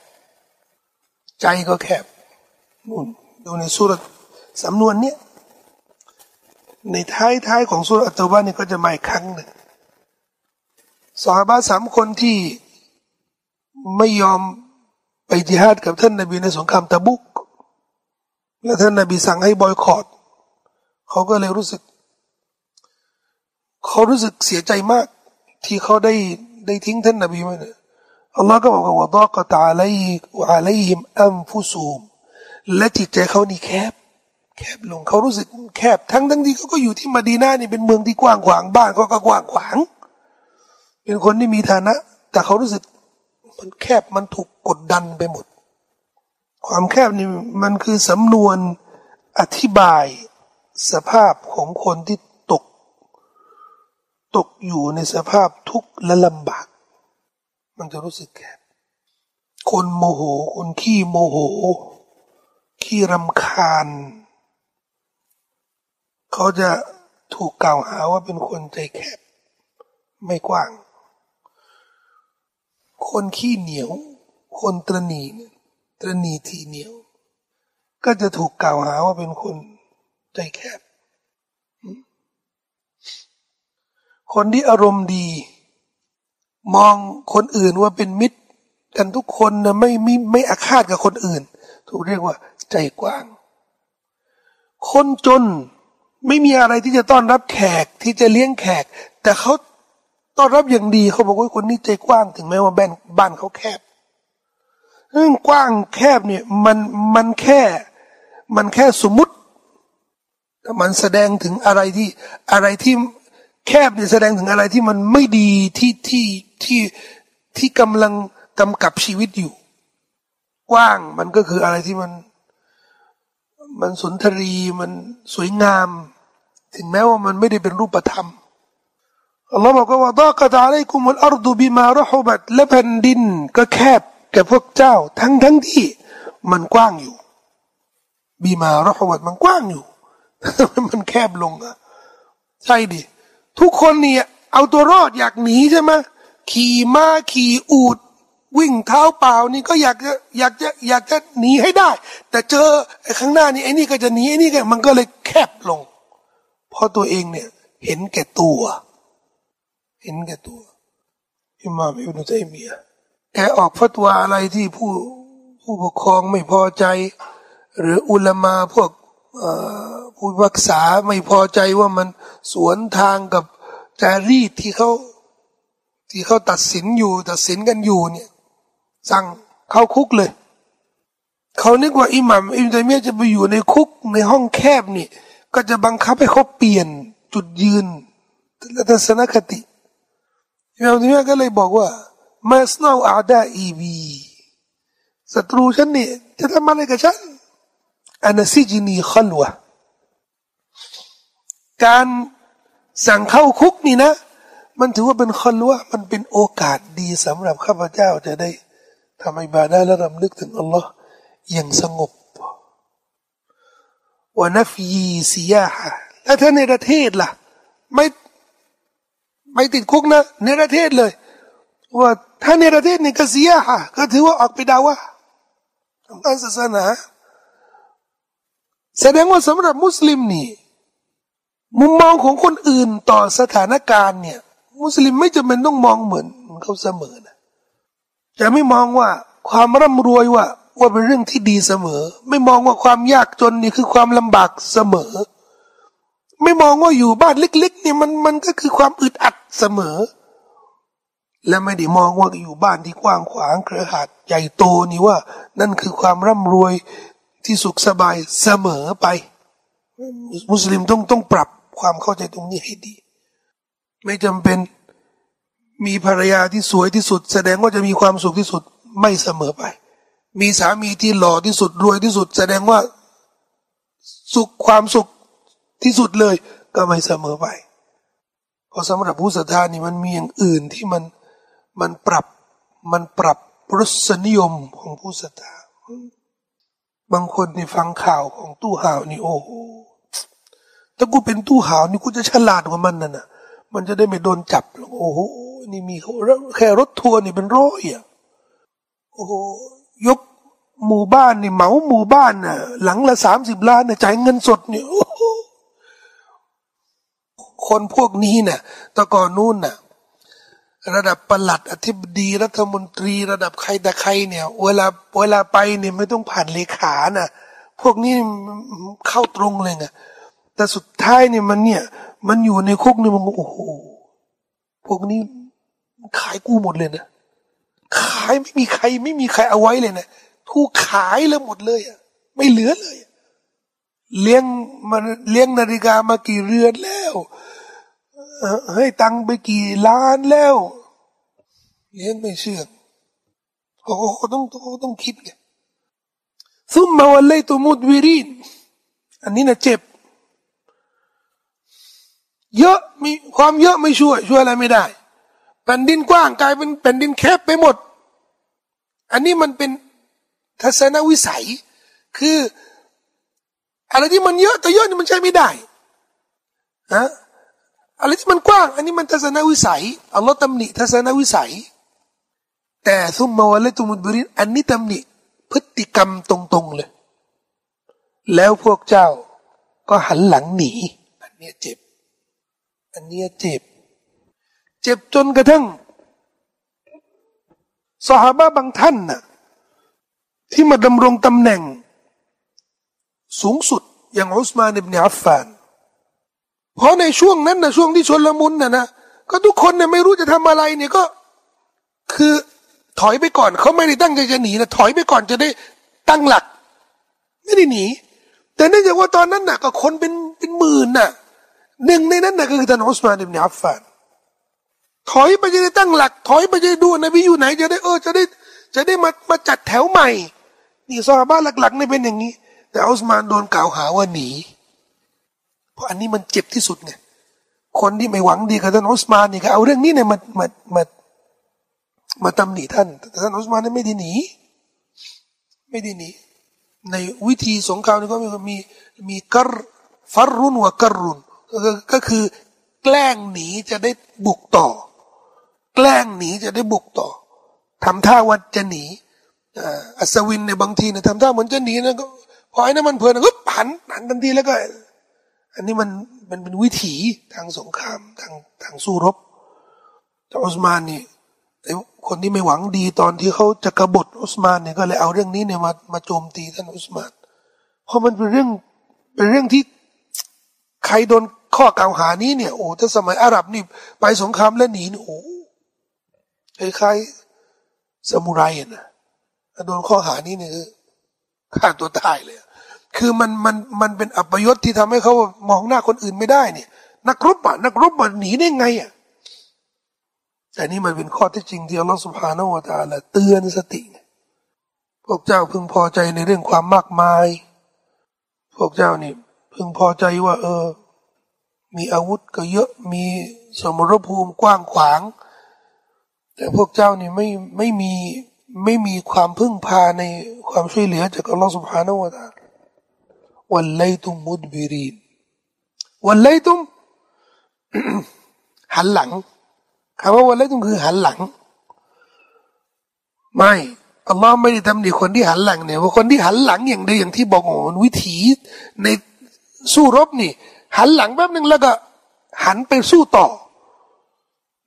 Speaker 1: ใจก็แคบนู่นดูในสุรสำนวนเนี้ยในท้ายท้ายของสุรอัตตบานี่ก็จะมาอีกครั้งหนึ่งสหบาสามคนที่ ไม่ยอมไปจิฮาดกับท่านนบีในสงครามตะบุก และท่านนบีสั่งให้บอยคอรดเขาก็เลยรู้สึก เขารู้สึกเสียใจมาก ที่เขาได้ได้ทิ้งท่านนบีมาเนี่ยอัลลอฮ์ก็บอกว่าดอกตาลัยวะลัยฮิมอัมฟุซูมและจิตใจเขานี่แคบ แคบลงเขารู้สึกแคบทั้งทั้งที่เขาก็อยู่ที่มาดีนานี่เป็นเมืองที่กว้างขวางบ้านเขาก็กว้างขวาง เป็นคนที่มีฐานะ แต่เขารู้สึก มันแคบมันถูกกดดันไปหมด ความแคบนี่มันคือสำนวนอธิบายสภาพของคนที่ตก ตกอยู่ในสภาพทุกข์และลำบาก มันจะรู้สึกแคบคนโมโห คนขี้โมโห ขี้รำคาญ เขาจะถูกกล่าวหาว่าเป็นคนใจแคบ ไม่กว้าง คนขี้เหนียว คนตรณีตรณีทีเหนียว ก็จะถูกกล่าวหาว่าเป็นคนใจแคบ คนที่อารมณ์ดี มองคนอื่นว่าเป็นมิตร กันทุกคนนะไม่ไม่ไม่อาฆาตกับคนอื่น ถูกเรียกว่า ใจกว้าง คนจนไม่มีอะไรที่จะต้อนรับแขกที่จะเลี้ยงแขก แต่เขา ต้อนรับอย่างดีเขาบอกว่าคนนี้ใจกว้างถึงแม้ว่าบ้านบ้านเขาแคบเรื่องกว้างแคบเนี่ยมันมันแค่ มันแค่สมมุติ มันแสดงถึงอะไรที่อะไรที่แคบเนี่ยแสดงถึงอะไรที่มันไม่ดีที่ที่ที่ที่กำลังกำกับชีวิตอยู่ กว้างมันก็คืออะไรที่มัน มันสุนทรีมันสวยงาม ถึงแม้ว่ามันไม่ได้เป็นรูปธรรม อัลลอฮ์บอกว่าดากะตาไลกุมุลอัรดุบิมารหบัตและแผ่นดิน ก็แคบแก่พวกเจ้า ทั้งทั้งที่มันกว้างอยู่บีมารหบัตมันกว้างอยู่มันแคบลงอะใช่ดิทุกคนเนี่ยเอาตัวรอดอยากหนีใช่ไหมขี่ม้าขี่อูด วิ่งเท้าเปล่านี่ก็อยากจะอยากจะอยากจะหนีให้ได้ แต่เจอไอ้ข้างหน้านี่ไอ้นี่ก็จะหนีไอ้นี่ก็มันก็เลยแคบลง เพราะตัวเองเนี่ย เห็นแก่ตัว เห็นแก่ตัว อิมามอิบนุตัยมียะแกออกฟัตวาอะไรที่ผู้ผู้ปกครองไม่พอใจ หรืออุลามาพวกผู้รักษาไม่พอใจว่ามันสวนทางกับจารีตที่เขาที่เขาตัดสินอยู่ ตัดสินกันอยู่เนี่ยสั่งเข้าคุกเลย เขานึกว่าอิหมัมอิมตัยมียจะไปอยู่ในคุกในห้องแคบนี่ ก็จะบังคับให้เขาเปลี่ยนจุดยืนและทัศนคติ อิมัมตัยมียก็เลยบอกว่า มาสนาอาดาอีบีศัตรูฉันนี่จะทำอะไรกับฉันأنا سجني خلوةการสั่งเข้าคุกนี่นะ มันถือว่าเป็นخلوةมันเป็นโอกาสดีสำหรับข้าพเจ้าจะได้ทำอิบาดาและรำลึกถึงอัลลอฮ์อย่างสงบونفيي سياحةแล้วถ้าในประเทศล่ะ ไม่ ไม่ติดคุกนะในประเทศเลย ว่าถ้าในประเทศนี่ก็เสียฮะก็ถือว่าออกไปดาวะทำการศาสนา แสดงว่าสำหรับมุสลิมนี่ มุมมองของคนอื่นต่อสถานการณ์เนี่ย มุสลิมไม่จำเป็นต้องมองเหมือนเขาเสมอนะจะไม่มองว่าความร่ำรวยว่าว่าเป็นเรื่องที่ดีเสมอ ไม่มองว่าความยากจนนี่คือความลำบากเสมอ ไม่มองว่าอยู่บ้านเล็ก ๆ เนี่ยมันมันก็คือความอึดอัดเสมอ และไม่ได้มองว่าอยู่บ้านที่กว้างขวางเครือข่ายใหญ่โตนี่ว่า นั่นคือความร่ำรวยที่สุขสบายเสมอไป มุสลิมต้องต้องปรับความเข้าใจตรงนี้ให้ดี ไม่จำเป็นมีภรรยาที่สวยที่สุด แสดงว่าจะมีความสุขที่สุดไม่เสมอไป มีสามีที่หล่อที่สุดรวยที่สุด แสดงว่า สุขความสุข ที่สุดเลย ก็ไม่เสมอไป เพราะสำหรับผู้ศรัทธานี่มันมีอย่างอื่นที่มันมันปรับมันปรับรสนิยมของผู้ศรัทธาบางคนนี่ฟังข่าวของตู้ห่าวนี่โอ้โหถ้ากูเป็นตู้ห่าวนี่กูจะฉลาดกว่ามันน่ะนะมันจะได้ไม่โดนจับโอ้โหนี่มีเขาแค่รถทัวร์นี่เป็นร้อยอะโอ้โหยกหมู่บ้านนี่เหมาหมู่บ้านน่ะ หลังละสามสิบล้านน่ะจ่ายเงินสดเนี่ย คนพวกนี้น่ะตะก่อนนู่นน่ะระดับประหลัดอธิบดีรัฐมนตรีระดับใครแต่ใครเนี่ย เวลาเวลาไปเนี่ยไม่ต้องผ่านเลขาน่ะพวกนี้เข้าตรงเลยไงแต่สุดท้ายเนี่ยมันเนี่ย มันอยู่ในคุกนี่มันโอ้โหพวกนี้ขายกูหมดเลยนะขายไม่มีใคร ไม่มีใครเอาไว้เลยนะถูกขายแล้วหมดเลยอะไม่เหลือเลย เลี้ยงมันเลี้ยงนาฬิกามากี่เรือนแล้ว ให้ตังไปกี่ล้านแล้ว เลี้ยงไม่เชื่องเขาก็ต้องต้องคิดไงซุมมาวันเลยตัวมุดวิรินอันนี้นะเจ็บ เยอะมีความเยอะไม่ช่วย ช่วยอะไรไม่ได้แผ่นดินกว้างกลายเป็นแผ่นดินแคบไปหมด อันนี้มันเป็นทัศนวิสัย คือ อะไรที่มันเยอะแต่เยอะนี่มันใช้ไม่ได้ฮะ อะไรที่มันกว้าง อันนี้มันทัศนวิสัยอัลลอฮ์ตำหนิทัศนวิสัย แต่ซุมมาวันเลตุมุดบรินอันนี้ตำหนิพฤติกรรมตรงๆเลย แล้วพวกเจ้าก็หันหลังหนี อันนี้เจ็บ อันนี้เจ็บ เจ็บจนกระทั่งสหายบางท่านน่ะที่มาดำรงตำแหน่ง สูงสุดอย่างอุสมานอิบเนอัฟฟาน เพราะในช่วงนั้นนะช่วงที่ชนละมุนนะนะก็ทุกคนเนี่ยไม่รู้จะทำอะไรเนี่ยก็ คือถอยไปก่อนเขาไม่ได้ตั้งใจจะหนีนะถอยไปก่อนจะได้ตั้งหลัก ไม่ได้หนี แต่เนื่องจากว่าตอนนั้นน่ะ ก็คนเป็นเป็นหมื่นน่ะหนึ่งในนั้นน่ะก็คือท่านอุสมานอิบเนอัฟฟานถอยไปจะได้ตั้งหลัก ถอยไปจะได้ดูนบีอยู่ไหน จะได้เออจะได้ จะได้มามาจัดแถวใหม่ นี่ซอฮาบะหลักๆนี่เป็นอย่างนี้ แต่อุสมานโดนกล่าวหาว่าหนี เพราะอันนี้มันเจ็บที่สุดไงคนที่ไม่หวังดีกับท่านอุสมานนี่ก็เอาเรื่องนี้เนี่ยมามามามาตำหนิท่านแต่ท่านอุสมานนั้นไม่ได้หนีไม่ได้หนีในวิธีสงครามนี่ก็มีมีมีกรฟัรรุนวะกรรุนก็คือ แกล้งหนีจะได้บุกต่อ แกล้งหนีจะได้บุกต่อทำท่าว่าจะหนีอัศวินในบางทีเนี่ยทำท่าเหมือนจะหนีนะก็พอไอ้นั่นมันเพลินก็ผันผันทันทีแล้วก็ อันนี้มันมันเป็นวิถีทางสงครามทางทางสู้รบแต่อุสมานนี่แต่คนที่ไม่หวังดีตอนที่เขาจะกบฏอุสมานเนี่ยก็เลยเอาเรื่องนี้เนี่ยมามาโจมตีท่านอุสมาน เพราะมันเป็นเรื่องเป็นเรื่องที่ใครโดนข้อกล่าวหานี้เนี่ยโอ้ถ้าสมัยอาหรับนี่ไปสงครามแล้วหนีโอ้คล้ายๆสมุไรนะโดนข้อหานี้เนี่ยฆ่าตัวตายเลย คือมันมันมันเป็นอัปยศที่ทำให้เขามองหน้าคนอื่นไม่ได้เนี่ย นักรบอะนักรบมันหนีได้ไงอะแต่นี่มันเป็นข้อที่จริงที่อัลลอฮฺสุบฮานาวะตาละเตือนสติ พวกเจ้าพึงพอใจในเรื่องความมากมาย พวกเจ้านี่พึงพอใจว่า เออ มีอาวุธก็เยอะมีสมรภูมิกว้างขวาง แต่พวกเจ้านี่ไม่ไม่มีไม่มีความพึ่งพาในความช่วยเหลือจากอัลลอฮฺสุบฮานาวะตา วันไลตุมมุดบิรีนวันไลตุมหันหลังคำว่าวันไลตุมคือหันหลัง ไม่อัลลอฮ์ไม่ได้ทำดีคนที่หันหลังเนี่ยว่าคนที่หันหลังอย่างใดอย่างที่บอกโอ้วิถีในสู้รบนี่ หันหลังแป๊บหนึ่งแล้วก็ หันไปสู้ต่อ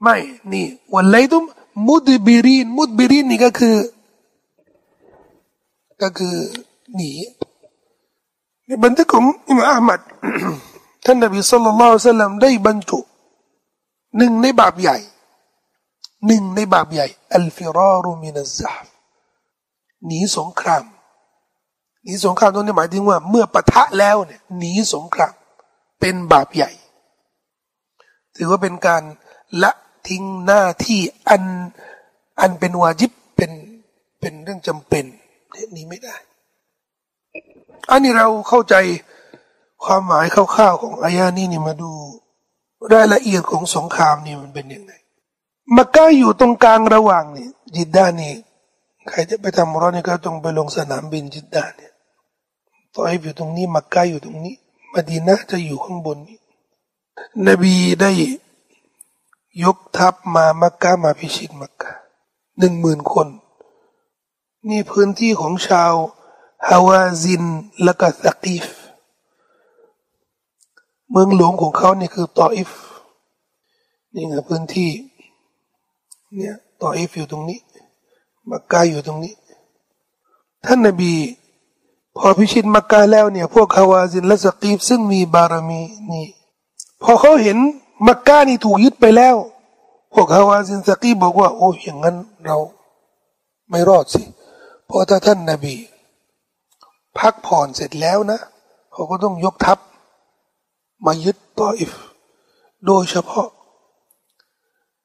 Speaker 1: ไม่นี่วันไลตุมมุดบิรีนมุดบิรีนนี่ก็คือ ก็คือหนี บันทึกของอิมามอัดท่านนบีสุลต่านละสัลลัมได้บรรจุหนึ่งในบาปใหญ่หนึ่งในบาปใหญ่อัลฟิรารุมินัซาฟหนีสงครามหนีสงครามตรงนี้หมายถึงว่า เมื่อปะทะแล้วเนี่ยหนีสงคราม เป็นบาปใหญ่ ถือว่าเป็นการละทิ้งหน้าที่อันอันเป็นวาจิบเป็นเป็นเรื่องจำเป็นนี้ไม่ได้ อันนี้เราเข้าใจความหมายคร่าวๆของอายานี้นี่มาดูรายละเอียดของสงครามนี่มันเป็นยังไงมักกะอยู่ตรงกลางระหว่างนี่จิดดานี่ใครจะไปทำร้อนี่ก็ต้องไปลงสนามบินจิดดาเนี่ยตออิฟอยู่ตรงนี้มักกะอยู่ตรงนี้มาดีนะจะอยู่ข้างบนนี้ นบีได้ยกทัพมามักกะมาพิชิตมักกะหนึ่งหมื่นคน นี่พื้นที่ของชาว ฮาวาซินและก็สกีฟเมืองหลวงของเขาเนี่ยคือตออิฟนี่ไงพื้นที่เนี่ยตออิฟอยู่ตรงนี้มักกะอยู่ตรงนี้ ท่านนบี พอพิชิตมักกะแล้วเนี่ย พวกฮาวาซินและสกีฟซึ่งมีบารมีนี่พอเขาเห็นมักกะนี่ถูกยึดไปแล้ว พวกฮาวาซินสกีบอกว่า โอ้อย่างนั้นเราไม่รอดสิเพราะถ้าท่านนบี พักผ่อนเสร็จแล้วนะ เขาก็ต้องยกทัพ มายึดตออิฟ โดยเฉพาะ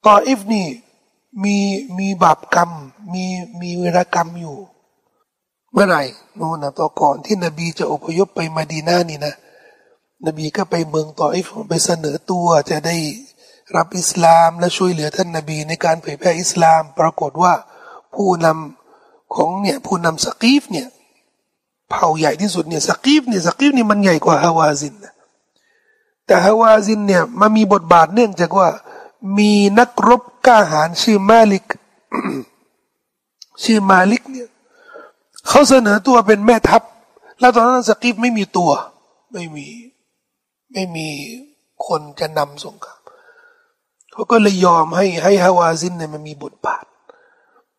Speaker 1: ตออิฟนี่มีมีบาปกรรม มีมีเวรกรรมอยู่ เมื่อไหร่นู่นนะตะก่อนที่นบีจะอพยพไปมาดีนานี่นะ นบีก็ไปเมืองตออิฟไปเสนอตัวจะได้รับอิสลามและช่วยเหลือท่านนบีในการเผยแพร่อิสลาม ปรากฏว่าผู้นำของเนี่ยผู้นำสกีฟเนี่ย เผ่าใหญ่ที่สุดเนี่ยสกีฟเนี่ยสกีฟนี่มันใหญ่กว่าฮาวาซินนะแต่ฮาวาซินเนี่ยมันมีบทบาทเนื่องจากว่า มีนักรบกล้าหาญชื่อมาลิก ชื่อมาลิกเนี่ยเขาเสนอตัวเป็นแม่ทัพ แล้วตอนนั้นสกีฟไม่มีตัว ไม่มีไม่มีคนจะนำสงครามเขาก็เลยยอมให้ให้ฮาวาซินเนี่ยมันมีบทบาท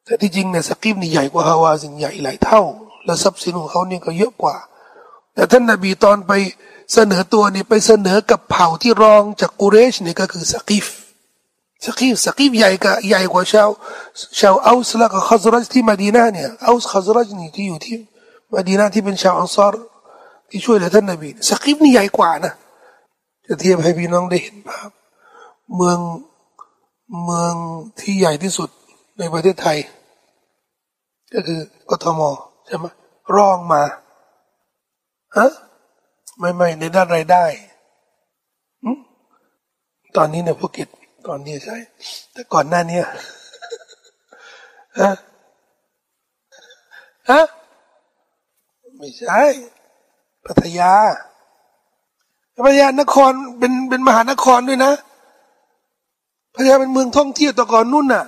Speaker 1: แต่ที่จริงเนี่ยสกีฟนี่ใหญ่กว่าฮาวาซินใหญ่หลายเท่า และทรัพย์สินของเขาเนี่ยก็เยอะกว่า แต่ท่านนาบีตอนไปเสนอตัวเนี่ยไปเสนอกับเผ่าที่รองจากกุเรชเนี่ยก็คือสกีฟสกีฟสกีฟใหญ่กว่าใหญ่กว่าชาวชาวอัลสและก็ขัซรัจที่มาดีนาเนี่ยอัลสขัซรัจนี่ที่อยู่ที่มาดีนาที่เป็นชาวอัลซอรที่ช่วยเหลือท่านนบีสกีฟนี่ใหญ่กว่านะจะเทียบให้พี่น้องได้เห็นภาพ เมืองเมืองที่ใหญ่ที่สุดในประเทศไทย ก็คือกทม ใช่ไหมรองมาฮะไม่ไม่ในด้านรายได้ตอนนี้เนี่ยภูเก็ตตอนนี้ใช่ แต่ก่อนหน้านี้ฮะฮะไม่ใช่พัทยาพัทยานครเป็นเป็นมหานครด้วยนะพัทยาเป็นเมืองท่องเที่ยวแต่ก่อนนู่นน่ะ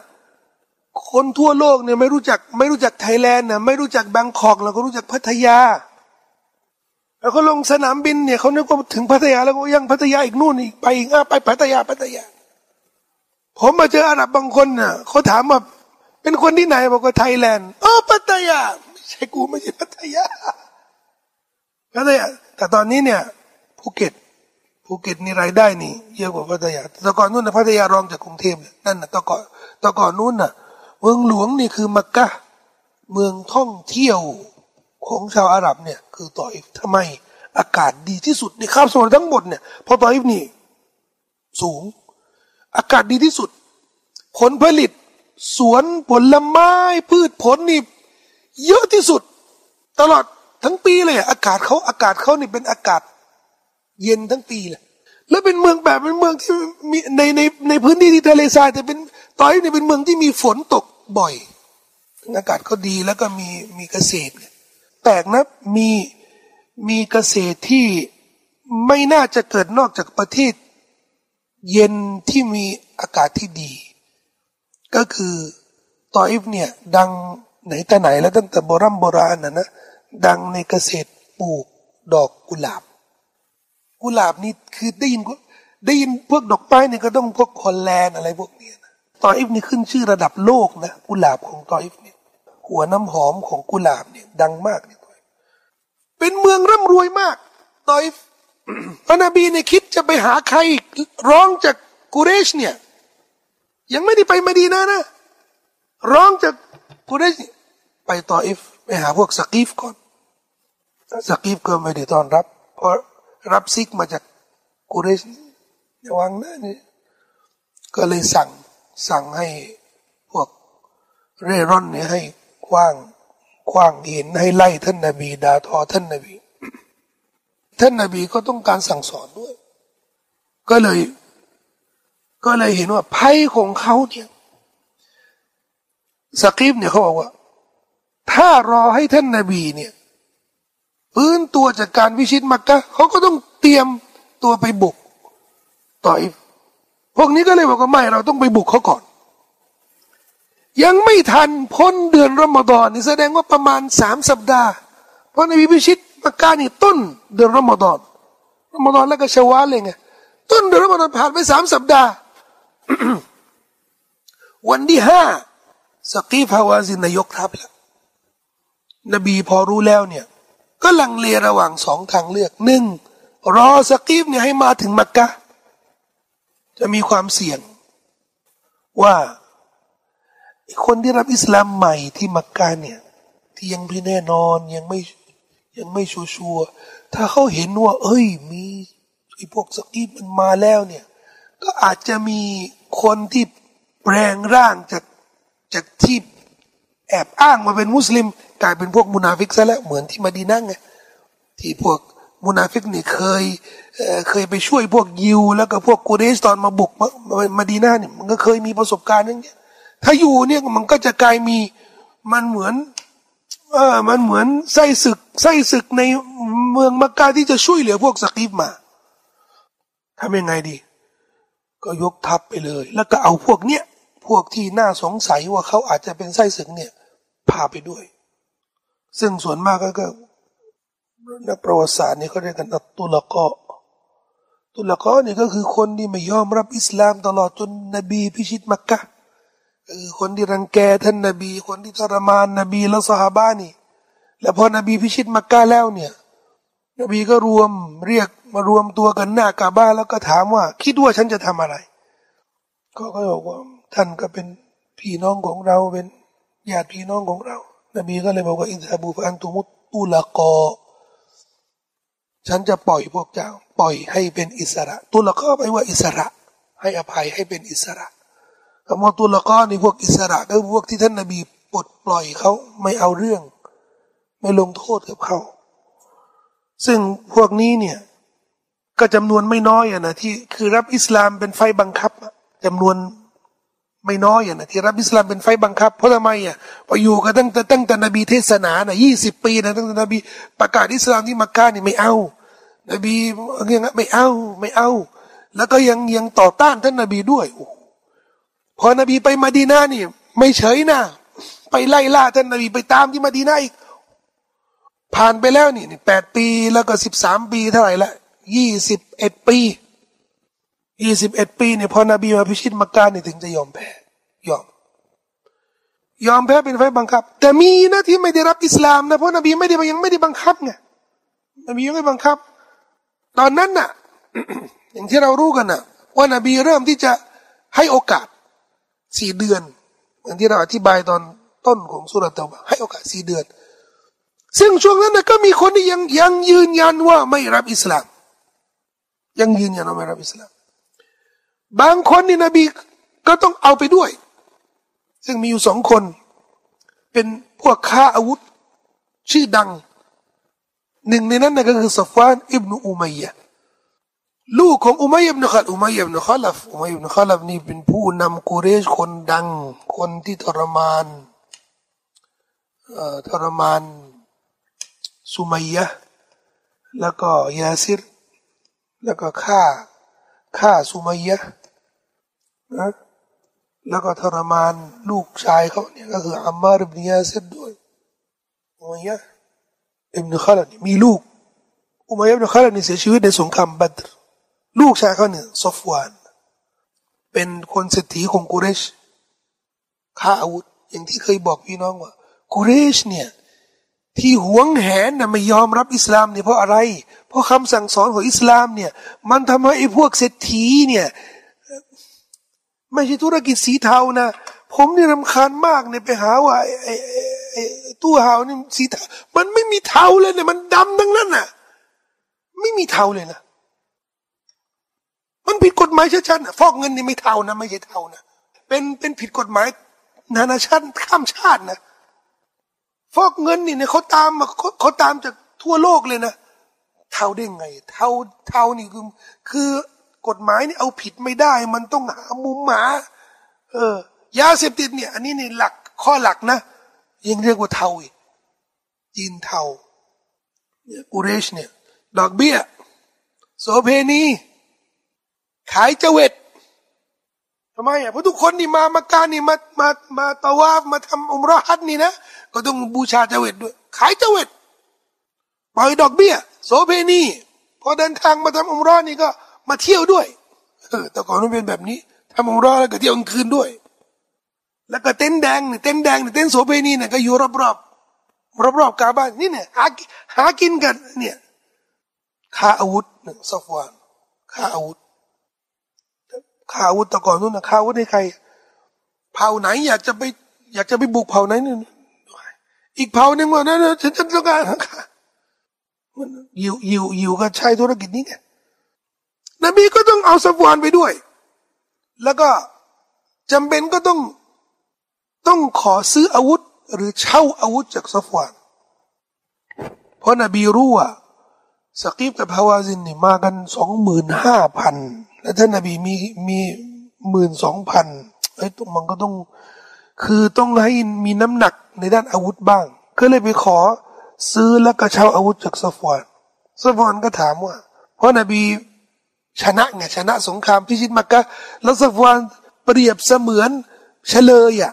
Speaker 1: คนทั่วโลกเนี่ยไม่รู้จัก ไม่รู้จักไทยแลนด์น่ะไม่รู้จักแบงคอกแล้วก็รู้จักพัทยา แล้วก็ลงสนามบินเนี่ยเขานึกว่าถึงพัทยาแล้วก็ยังพัทยาอีกนู่นอีกไปอีกอะไปพัทยาพัทยา ผมมาเจออาหรับบางคนน่ะเขาถามว่าเป็นคนที่ไหนบอกว่าไทยแลนด์อ๋อพัทยาไม่ใช่กูไม่ใช่พัทยาพัทยาแต่ตอนนี้เนี่ยภูเก็ตภูเก็ตนี่รายได้นี่เยอะกว่าพัทยาแต่ก่อนนู้นนะพัทยารองจากกรุงเทพนั่นนะตะก่อนตะก่อนนู้นน่ะ เมืองหลวงนี่คือมักกะเมืองท่องเที่ยวของชาวอาหรับเนี่ย คือตออิฟทำไม อากาศดีที่สุดในคาบสมุทรทั้งหมดเนี่ยพอตออิฟนี่ สูง อากาศดีที่สุด ผลผลิต สวนผลไม้พืชผลนี่เยอะที่สุด ตลอดทั้งปีเลยอากาศเขาอากาศเขานี่เป็นอากาศ เย็นทั้งปีเลยแล้วเป็นเมืองแบบเป็นเมืองที่มีในในในพื้นที่ที่ทะเลทรายแต่เป็น ตอยเนี่ยเป็นเมืองที่มีฝนตกบ่อยอากาศก็ดีแล้วก็มีมีเกษตรแปลกนะมีมีเกษตรที่ไม่น่าจะเกิดนอกจากประเทศ เย็นที่มีอากาศที่ดี ก็คือตออิฟเนี่ยดังไหนแต่ไหนแล้วตั้งแต่โบรโบราณนะนะดังในเกษตรปลูกดอกกุหลาบ กุหลาบนี่คือได้ยินได้ยินพวกดอกไม้เนี่ยก็ต้องพวกฮอลแลนด์อะไรพวกนี้นะ ตออิฟนี่ขึ้นชื่อระดับโลกนะกุหลาบของตออิฟเนี่ยหัวน้ำหอมของกุหลาบเนี่ยดังมากเนี่ยเป็นเมืองร่ำรวยมากตออิฟพระนบีเนี่ยคิดจะไปหาใครร้องจากกุเรชเนี่ย ยังไม่ได้ไปมาดีนะนะ ร้องจากกุเรชไปตออิฟไปหาพวกสกีฟก่อนสกีฟก็ไม่ได้ต้อนรับ เพราะรับซิกมาจากกุเรชอย่าวังนะนี่ก็เลยสั่ง สั่งให้พวกเร่ร่อนเนี่ยให้คว้างคว้างหินให้ไล่ท่านนาบีดาทอท่านนาบี ท่านนาบีก็ต้องการสั่งสอนด้วย ก็เลย ก็เลยเห็นว่าภัยของเขาเนี่ยสกีฟเนี่ยเขาบอกว่า ถ้ารอให้ท่านนาบีเนี่ยฟื้นตัวจากการวิชิตมักกะเขาก็ต้องเตรียมตัวไปบุกต่อย พวกนี้ก็เลยบอกว่าไม่เราต้องไปบุกเขาก่อน ยังไม่ทันพ้นเดือนรอมฎอนนี่แสดงว่าประมาณสามสัปดาห์ เพราะในวิชิตมักกะนี่ต้นเดือนรอมฎอนรอมฎอนแล้วก็ชาวาเลยไงต้นเดือนรอมฎอนผ่านไปสามสัปดาห์ วันที่ห้าสกีฟาวาซินนายกทัพแล้วนบีพอรู้แล้วเนี่ย ก็ลังเลระหว่างสองทางเลือกหนึ่งรอสกีฟเนี่ยให้มาถึงมักกะ จะมีความเสี่ยง ว่าคนที่รับอิสลามใหม่ที่มักกะเนี่ย ที่ยังไม่แน่นอนยังไม่ยังไม่ชัวร์ถ้าเขาเห็นว่า เอ้ย มีไอ้พวกสกีฟมันมาแล้วเนี่ย ก็อาจจะมีคนที่แปลงร่างจากจากที่แอบอ้างมาเป็นมุสลิม กลายเป็นพวกมุนาฟิกซะแล้วเหมือนที่มะดีนะฮ์ไงที่พวก มุนาฟิกนี่เคยเคยไปช่วยพวกยิว แล้วก็พวกกูเรสตอนมาบุกมามาดีนาเนี่ยมันก็เคยมีประสบการณ์อย่างเงี้ยถ้าอยู่เนี่ยมันก็จะกลายมีมันเหมือนเออมันเหมือนไส้ศึกไส้ศึกในเมืองมักกะที่จะช่วยเหลือพวกสกีฟมาทำยังไงดี ก็ยกทัพไปเลย แล้วก็เอาพวกเนี้ยพวกที่น่าสงสัยว่าเขาอาจจะเป็นไส้ศึกเนี่ยพาไปด้วย ซึ่งส่วนมากก็ นักประวัติศาสตร์นี่เขาเรียกกันอัตุลกอตุลกอนี่ก็คือคนที่ไม่ยอมรับอิสลามตลอดจนนบีพิชิตมักกะคือคนที่รังแกท่านนบี คนที่ทรมานนบีและสหาบ้านี่ แล้วพอนบีพิชิตมักกะแล้วเนี่ย นบีก็รวมเรียกมารวมตัวกันหน้ากาบ้าแล้วก็ถามว่า คิดว่าฉันจะทำอะไรก็ก็บอกว่าท่านก็เป็นพี่น้องของเราเป็นญาติพี่น้องของเรา นบีก็เลยบอกว่าอินทาบูฟันตุมุตตุลกอ ฉันจะปล่อยพวกเจ้า ปล่อยให้เป็นอิสระ ตุลกอไปว่าอิสระ ให้อภัยให้เป็นอิสระคำว่าตุลกอนี่พวกอิสระก็พวกที่ท่านนบีปลดปล่อยเขาไม่เอาเรื่อง ไม่ลงโทษกับเขา ซึ่งพวกนี้เนี่ยก็จำนวนไม่น้อยอะนะที่คือรับอิสลามเป็นไฟบังคับจำนวน ไม่น้อยอะนะที่รับอิสลามเป็นไฟบังคับ เพราะทำไมอะพออยู่กันตั้งแต่ตั้งแต่นบีเทศนาน่ะยี่สิบปีนะตั้งแต่นบีประกาศอิสลามที่มักกะนี่ไม่เอา นบียังไม่เอาไม่เอา แล้วก็ยังยังต่อต้านท่านนบีด้วยพอนบีไปมาดีนานี่ ไม่เฉยนะไปไล่ล่าท่านนบีไปตามที่มาดีนาอีกผ่านไปแล้วนี่แปดปีแล้วก็สิบสามปีเท่าไหร่ละยี่สิบเอ็ดปี ยี่สิบเอ็ดปีเนี่ยพอนบีมาพิชิตมักกะนี่ถึงจะยอมแพ้ยอม ยอมแพ้เป็นไฟบังคับ แต่มีนะที่ไม่ได้รับอิสลามนะเพราะนบีไม่ได้ยังไม่ได้บังคับไงนบียังไม่บังคับ ตอนนั้นน่ะ อย่างที่เรารู้กันน่ะ ว่านบีเริ่มที่จะให้โอกาสสี่เดือนอย่างที่เราอธิบายตอนต้นของสุรตะบะให้โอกาสสี่เดือน ซึ่งช่วงนั้นนะก็มีคนที่ยังยังยืนยันว่าไม่รับอิสลาม ยังยืนยันว่าไม่รับอิสลาม บางคนนี่นบีก็ต้องเอาไปด้วย ซึ่งมีอยู่สองคน เป็นพวกค้าอาวุธ ชื่อดัง หนึ่งในนั้นนะก็คือสฟานอิบนุอุมัยยะลูกของอุมัยอิบนุขัลอุมัยอิบนุขัลฟอุมัยอิบนุขัลฟนี่เป็นผู้นำกุเรชคนดัง คนที่ทรมานทรมานสุมัยยะแล้วก็ยาซิร แล้วก็ฆ่า ฆ่าสุมัยยะนะแล้วก็ทรมานลูกชายเขาเนี่ยก็คืออัมมาร์บินยาซิดด้วยอุมัยยะอิบนุขลัดมีลูกอุมัยยะอิบนุขลัดนี่เสียชีวิตในสงครามบัตรลูกชายเขาเนี่ยซอฟวาน เป็นคนเศรษฐีของกุเรชฆ่าอาวุธ อย่างที่เคยบอกพี่น้องว่ากุเรชเนี่ย ที่หวงแหนนะไม่ยอมรับอิสลามเนี่ยเพราะอะไร เพราะคำสั่งสอนของอิสลามเนี่ย มันทำให้ไอ้พวกเศรษฐีเนี่ยไม่ใช่ธุรกิจสีเทานะผมนี่รำคาญมากเนี่ยไปหาว่าไอ้ไอ้ไอ้ตู้เฮานี่สีเทามันไม่มีเทาเลยเนี่ยมันดำทั้งนั้นน่ะ ไม่มีเทาเลยนะมันผิดกฎหมายชัดๆฟอกเงินนี่ไม่เทานะ ไม่ใช่เทานะเป็นเป็นผิดกฎหมายนานาชาติข้ามชาตินะ ฟอกเงินนี่เนี่ยเขาตามมาเขาเขาตามจากทั่วโลกเลยนะเทาได้ไงเทาเทานี่คือคือกฎหมายนี่เอาผิดไม่ได้ มันต้องหามุมหมาเออยาเสพติดเนี่ย อันนี้นี่หลักข้อหลักนะยังเรียกว่าเทาอีกจีนเทาเนี่ยกุเรชเนี่ย ดอกเบี้ยโสเพณี ขายเจวิต ทำไมอะเพราะทุกคนนี่มามาการนี่มามามาตะวาฟมาทำอุมรฮัดนี่นะก็ต้องบูชาเจวิตด้วย ขายเจวิตปล่อยดอกเบี้ยโสเพณีพอเดินทางมาทำอุมรอนี่ก็มาเที่ยวด้วยเออแต่ก่อนมันเป็นแบบนี้ทำองรอแล้วก็เที่ยวกลางคืนด้วย แล้วก็เต้นแดงเนี่ยเต้นแดงเนี่ยเต้นโสเภณีเนี่ยก็อยู่รอบรอบรอบรอบกาบ้านนี่เนี่ยหาหากินกันเนี่ยค่าอาวุธหนึ่งซอฟวานค่าอาวุธ ค่าอาวุธแต่ก่อนนู้นนะค่าอาวุธให้ใคร เผ่าไหน อยากจะไป อยากจะไปบุกเผ่าไหนนี่ยอีกเผ่าหนึ่งว่านั่นฉันจะต้องการค่ะมันอยิวยิวยิวก็ใช้ธุรกิจนี้ไงนบีก็ต้องเอาสฟวานไปด้วย แล้วก็จำเป็นก็ต้องต้องขอซื้ออาวุธ หรือเช่าอาวุธจากซอฟวานเพราะนบีรู้ว่า สกีบกับฮาวาซินนี่มากันสองหมื่นห้าพันแล้วท่านนบีมีมีหมื่นสองพันไอ้ตรงมันก็ต้อง คือต้องให้มีน้ำหนักในด้านอาวุธบ้าง ก็เลยไปขอซื้อแล้วก็เช่าอาวุธจากซฟวนซฟวนก็ถามว่า เพราะนบีชนะไงชนะสงครามพิชิตมักกะแล้วซฟวนเปรียบเสมือนเฉลยอะ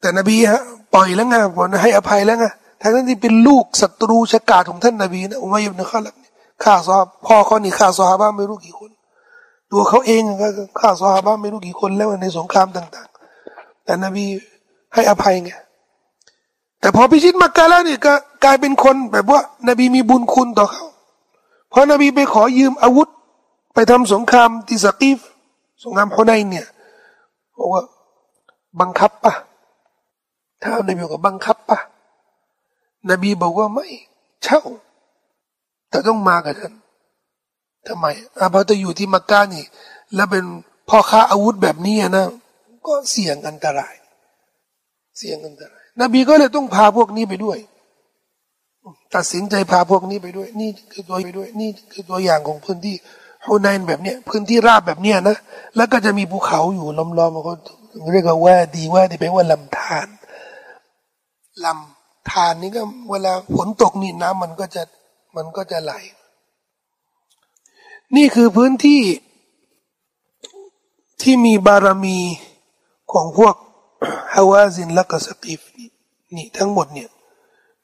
Speaker 1: แต่นบีฮะปล่อยแล้วไงบอกให้อภัยแล้วไง ทั้งนั้นที่เป็นลูกศัตรูชะกาจของท่านนบีนะอุมัยบนข้าลักฆ่าซอพ่อเขานี่ฆ่าซอฮาบ้าไม่รู้กี่คน ตัวเขาเองก็ฆ่าซอฮาบ้าไม่รู้กี่คนแล้วในสงครามต่าง ๆ แต่นบีให้อภัยไงแต่พอพิชิตมักกะแล้วนี่ยก็กลายเป็นคนแบบว่านบีมีบุญคุณต่อเขาเพราะนบีไปขอยืมอาวุธ ไปทำสงครามที่สกีฟสงครามฮุนายเนี่ยบอกว่าบังคับปะถ้านบีบอกว่าบังคับปะ นบีบอกว่าไม่ เช่า แต่ต้องมากับฉันทำไมอาพอจะอยู่ที่มักกะนี่ แล้วเป็นพ่อค้าอาวุธแบบนี้นะ ก็เสี่ยงอันตราย เสี่ยงอันตราย นบีก็เลยต้องพาพวกนี้ไปด้วย ตัดสินใจพาพวกนี้ไปด้วย นี่คือตัวไปด้วย นี่คือตัวอย่างของพื้นที่ฮุนายนแบบเนี้ย พื้นที่ราบแบบเนี้ยนะ แล้วก็จะมีภูเขาอยู่ล้อมๆมันก็เรียกว่าดีว่าดีไปว่าลำธารลำ ธารนี่ก็เวลาฝนตกนี่น้ำมันก็จะมันก็จะไหล นี่คือพื้นที่ที่มีบารมีของพวกฮาวาซินและก็สกีฟนี่นี่ทั้งหมดเนี่ย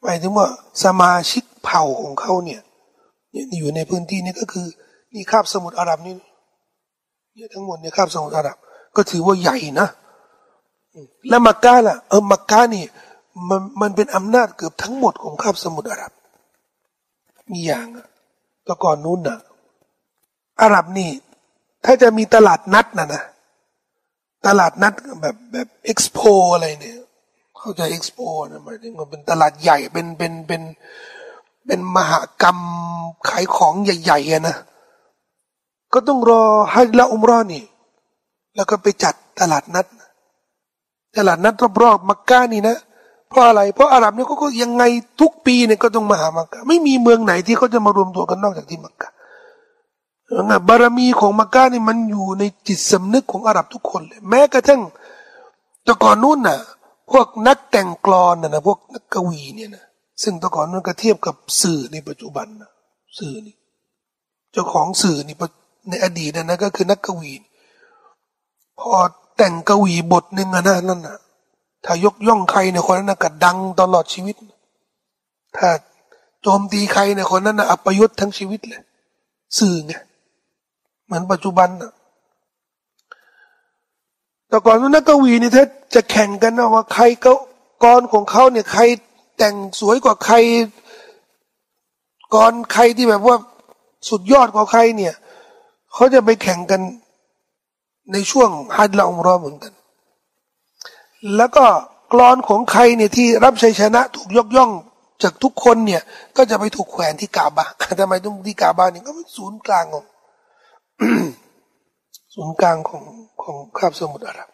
Speaker 1: หมายถึงว่าสมาชิกเผ่าของเขาเนี่ยอยู่ในพื้นที่นี้ก็คือนี่คาบสมุทรอาหรับนี่เนี่ยทั้งหมดเนี่ยคาบสมุทรอาหรับ ก็ถือว่าใหญ่นะ แล้วมักกะล่ะเออมักกะนี่ มันมันเป็นอำนาจเกือบทั้งหมดของคาบสมุทรอาหรับ มีอย่างแต่ก่อนนู้นนะอาหรับนี่ ถ้าจะมีตลาดนัดนะนะตลาดนัดแบบแบบเอ็กซ์โปอะไรเนี่ย เข้าใจเอ็กซ์โปนะหมายถึงมันเป็นตลาดใหญ่เป็นเป็นเป็นเป็นมหากรรมขายของใหญ่ๆนะก็ต้องรอให้ละอุมรอนี่ แล้วก็ไปจัดตลาดนัด ตลาดนัดรอบๆมักกะนี่นะ เพราะอะไร เพราะอาหรับเนี่ยก็ยังไงทุกปีเนี่ยก็ต้องมาหามักกะไม่มีเมืองไหนที่เขาจะมารวมตัวกันนอกจากที่มักกะบารมีของมักกะนี่มันอยู่ในจิตสำนึกของอาหรับทุกคนเลยแม้กระทั่งแต่ก่อนนู้นน่ะ พวกนักแต่งกลอนน่ะนะพวกนักกวีเนี่ยนะซึ่งแต่ก่อนนู้นก็เทียบกับสื่อในปัจจุบันนะสื่อนี่เจ้าของสื่อนี่ในอดีตนะก็คือนักกวี พอแต่งกวีบทหนึ่งนะนั่นนะ ถ้ายกย่องใครเนี่ยคนนั้นก็ดังตลอดชีวิต ถ้าโจมตีใครเนี่ยคนนั้นอัปยศทั้งชีวิตเลย สื่อไงเหมือนปัจจุบันนะแต่ก่อนนักกวีนี่ถ้าจะแข่งกันนะว่าใครก็กรของเขาเนี่ยใครแต่งสวยกว่าใครกรใครที่แบบว่าสุดยอดกว่าใครเนี่ยเขาจะไปแข่งกันในช่วงฮัจละอุมรอเหมือนกัน แล้วก็กรอนของใครเนี่ยที่รับชัยชนะถูกยกย่องจากทุกคนเนี่ยก็จะไปถูกแขวนที่กาบาทำไมต้องที่กาบาเนี่ยก็เป็นศูนย์กลางของศูนย์กลางของของคาบสมุทรอาหรับ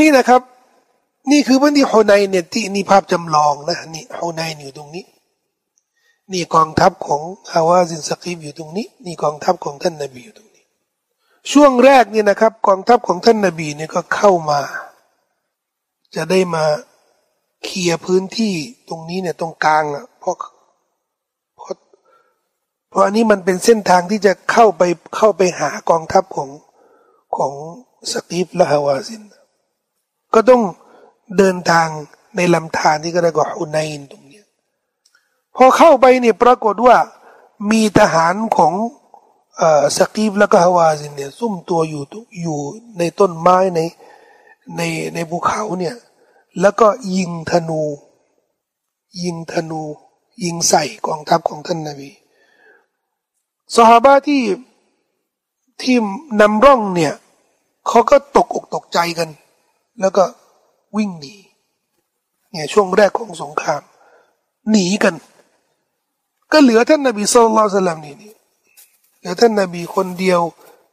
Speaker 1: นี่นะครับ นี่คือพื้นที่ฮุนายเนี่ยที่นี่ภาพจำลองนะนี่ฮุนายอยู่ตรงนี้ นี่กองทัพของฮาวาซินสกีฟอยู่ตรงนี้ นี่กองทัพของท่านนบีอยู่ตรงนี้ ช่วงแรกนี่นะครับ กองทัพของท่านนาบีเนี่ยก็เข้ามา จะได้มาเคลียร์พื้นที่ตรงนี้เนี่ยตรงกลางอะเพราะเพราะเพราะอันนี้มันเป็นเส้นทางที่จะเข้าไปเข้าไปหากองทัพของของสตีฟและฮาวาซิน ก็ต้องเดินทางในลำธารที่ก็เรียกว่าอุนัยนตรงนี้พอเข้าไปเนี่ยปรากฏว่ามีทหารของสกีฟแล้วก็ฮาวาซินเนี่ยซุ่มตัวอยู่อยู่ในต้นไม้ใน ในในภูเขาเนี่ย แล้วก็ยิงธนู ยิงธนู ยิงใส่กองทัพของท่านนาบีสหาบาที่ที่นำร่องเนี่ยเขาก็ตกอกตกใจกัน แล้วก็วิ่งหนีเนี่ยช่วงแรกของสงคราม หนีกัน ก็เหลือท่านนาบีสุลต่านนี่แต่ท่านนาบีคนเดียว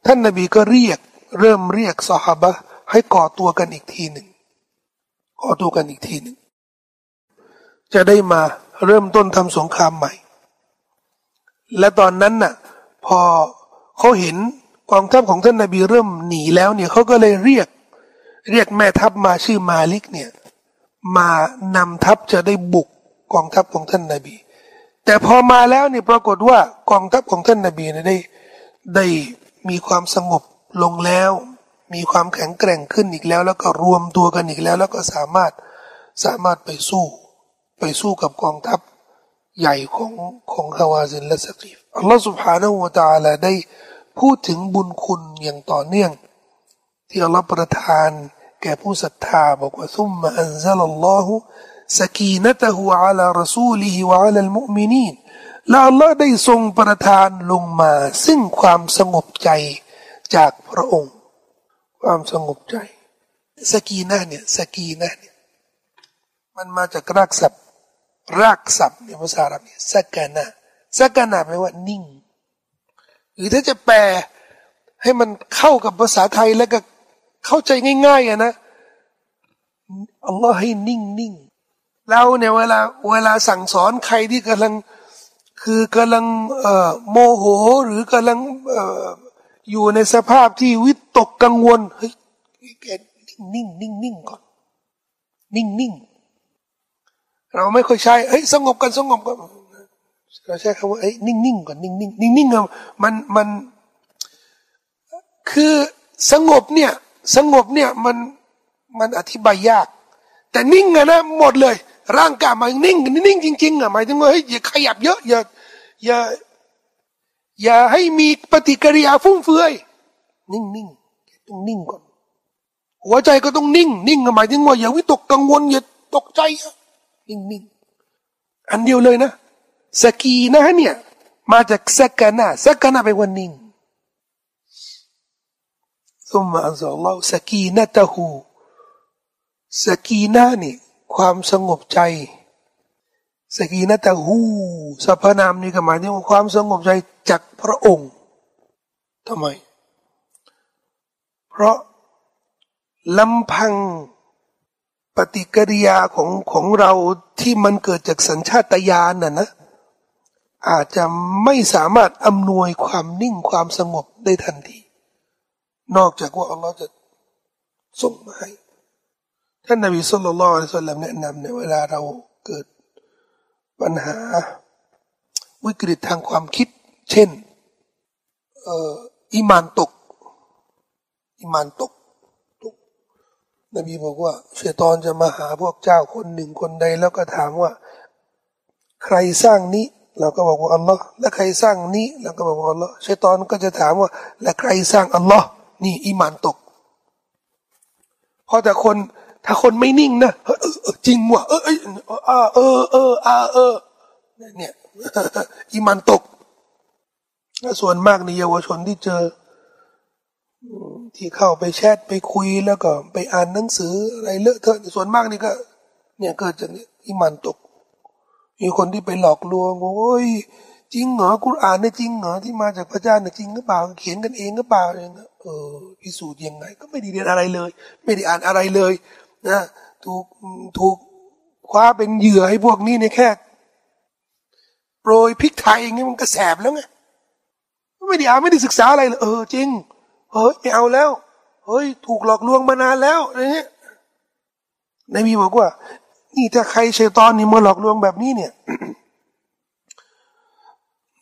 Speaker 1: ท่านนาบีก็เรียก เริ่มเรียกสหาบะ ให้ก่อตัวกันอีกทีหนึ่งขอตัวกันอีกทีหนึ่งจะได้มาเริ่มต้นทำสงครามใหม่ และตอนนั้นน่ะ พอเขาเห็นกองทัพของท่านนาบีเริ่มหนีแล้วเนี่ยเขาก็เลยเรียก เรียกแม่ทัพมาชื่อมาลิกเนี่ย มานำทัพจะได้บุกกองทัพของท่านนาบี แต่พอมาแล้วเนี่ยปรากฏว่ากองทัพของท่านนาบีเนี่ยได้ ได้มีความสงบลงแล้ว มีความแข็งแกร่งขึ้นอีกแล้ว แล้วก็รวมตัวกันอีกแล้ว แล้วก็สามารถสามารถไปสู้ ไปสู้กับกองทัพใหญ่ของของฮาวาซินและสกีฟอัลลอฮฺสุบฮานาอูตาลาได้พูดถึงบุญคุณอย่างต่อเนื่อง ที่อัลลอฮฺประทาน แก่ผู้ศรัทธาบอกว่าซุมมาอันซัลลอฮฺสกีนตะฮูอัลลรสูลีฮิวะอัลมุมินีนและอัลลอฮ์ได้ทรงประทานลงมา ซึ่งความสงบใจจากพระองค์ ความสงบใจ สกีนะเนี่ยสกีนะเนี่ยมันมาจากรากศัพท์ รากศัพท์ในภาษาอาหรับเนี่ยสกานะสกานะแปลว่านิ่ง หรือถ้าจะแปลให้มันเข้ากับภาษาไทยแล้วก็เข้าใจง่ายๆอะนะอัลลอฮ์ให้นิ่งนิ่งเราเนี่ยเวลาเวลาสั่งสอนใครที่กำลังคือกำลังโมโหหรือกำลัง อยู่ในสภาพที่วิตกกังวลเฮ้ยแกนิ่งนิ่งนิ่งก่อน นิ่งนิ่งเราไม่ค่อยใช้เฮ้ยสงบกันสงบกันเราใช้คำว่าเฮ้ยนิ่งนิ่งก่อนนิ่งนิ่งนิ่งนิ่งมันมันคือสงบเนี่ย สงบเนี่ยมันมันอธิบายยาก แต่นิ่งอะนะหมดเลย ร่างกายมันนิ่งนิ่งจริงๆอะหมายถึงว่าเฮ้ยอย่าขยับเยอะอย่าอย่า อย่าให้มีปฏิกิริยาฟุ่มเฟือย นิ่งๆต้องนิ่งก่อน หัวใจก็ต้องนิ่ง นิ่งหมายถึงว่าอย่าวิตกกังวลอย่าตกใจ นิ่งๆ อันเดียวเลยนะ สกีนะเนี่ย มาจากสกานาสกานาไปวันนิ่งซุมมาอัลลอฮฺสกีนะตะหูสกีนะนี่ ความสงบใจ สกีนตะหูสรรพนามนี่ก็หมายถึงความสงบใจจากพระองค์ทำไม เพราะลำพังปฏิกิริยาของของเราที่มันเกิดจากสัญชาตญาณน่ะนะ อาจจะไม่สามารถอำนวยความนิ่งความสงบได้ทันที นอกจากว่าอัลลอฮ์จะส่งมาให้ ท่านนบีสุลต่านละสัลลัมแนะนำในเวลาเราเกิด ปัญหาวิกฤตทางความคิด เช่นเอ่ออิมานตก อิมานตกตกนบีบอกว่าเชตอนจะมาหาพวกเจ้าคนหนึ่งคนใด แล้วก็ถามว่า ใครสร้างนี้ เราก็บอกว่าอัลลอฮ์และใครสร้างนี้เราก็บอกว่าอัลลอฮ์เชตอนก็จะถามว่า และใครสร้างอัลลอฮ์นี่อิมานตกเพราะแต่คน ถ้าคนไม่นิ่งนะจริงว่ะเออเออเออเออเออเนี่ยอิมันตกส่วนมากในเยาวชนที่เจอ ที่เข้าไปแชทไปคุยแล้วก็ ไปอ่านหนังสืออะไรเลอะเทอะส่วนมากนี่ก็ เนี่ยเกิดจากอิมันตก มีคนที่ไปหลอกลวงโอ้ยจริงเหรอกุรอานเนี่ยจริงเหรอที่มาจากพระเจ้าเนี่ยจริงหรือเปล่าเขียนกันเองหรือเปล่าเนี่ยเออพิสูจน์ยังไง ก็ไม่ได้เรียนอะไรเลย ไม่ได้อ่านอะไรเลย นะถูกถูกคว้าเป็นเหยื่อให้พวกนี้ในแค่โปรยพริกไทยอย่างนี้มันก็แสบแล้วไงไม่ได้อ่านไม่ได้ศึกษาอะไรเลยเออจริงเฮ้ยไม่เอาแล้วเฮ้ยถูกหลอกลวงมานานแล้วอะไรเงี้ยนบีบอกว่า นี่ถ้าใครเชตอนนี่มาหลอกลวงแบบนี้เนี่ย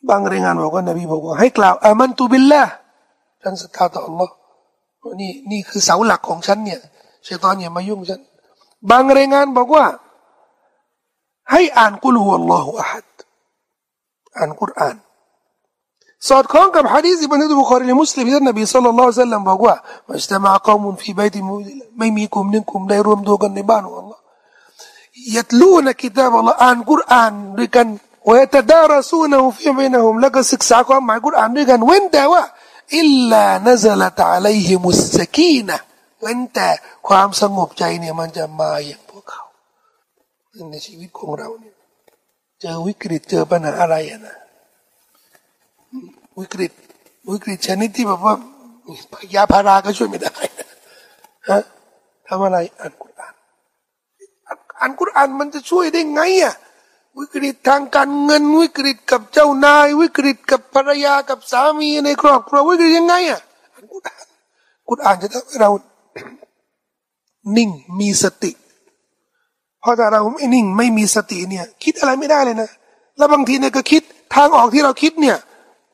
Speaker 1: บางรายงานบอกว่านบีบอกว่าให้กล่าวอามันตุบิลละฉันศรัทธาต่อ Allah นี่นี่คือเสาหลักของฉันเนี่ย ชัยตอนอย่ามายุ่งฉันบางรายงานบอกว่า ให้อ่านกุลฮุวัลลอฮุอะฮัดอ่านกุรอาน สอดคล้องกับฮะดีษบันทึกบุคคลมุสลิมที่นบีสุลต่านละสัลลัมบอกว่ามัสตมาคอมุนฟีใบติมุไม่มีกลุ่มหนึ่งกลุ่มใดรวมตัวกันในบ้านของ Allah ยัดลูนกิตาบ Allah อ่านกุรอานด้วยกันวยตดารสูนหูฟีบินหุมแล้วก็ศึกษาความหมายกุรอานด้วยกันเว้นแต่ว่าอิลลานซลตะลัยฮิมุสสกีนะ เว้นแต่ความสงบใจเนี่ยมันจะมาอย่างพวกเขาในชีวิตของเราเนี่ย เจอวิกฤตเจอปัญหาอะไรนะวิกฤต วิกฤตชนิดที่แบบว่ายาพาราก็ช่วยไม่ได้ฮะทำอะไรอ่านกุรอานอ่านกุรอานมันจะช่วยได้ไงอะวิกฤตทางการเงินวิกฤตกับเจ้านาย วิกฤตกับภรรยากับสามีในครอบครัววิกฤตยังไงอะอ่านกุรอานกุรอานจะทำให้เรา นิ่งมีสติ เพราะถ้าเราไม่นิ่งไม่มีสติเนี่ย คิดอะไรไม่ได้เลยนะ แล้วบางทีเนี่ยก็คิดทางออกที่เราคิดเนี่ย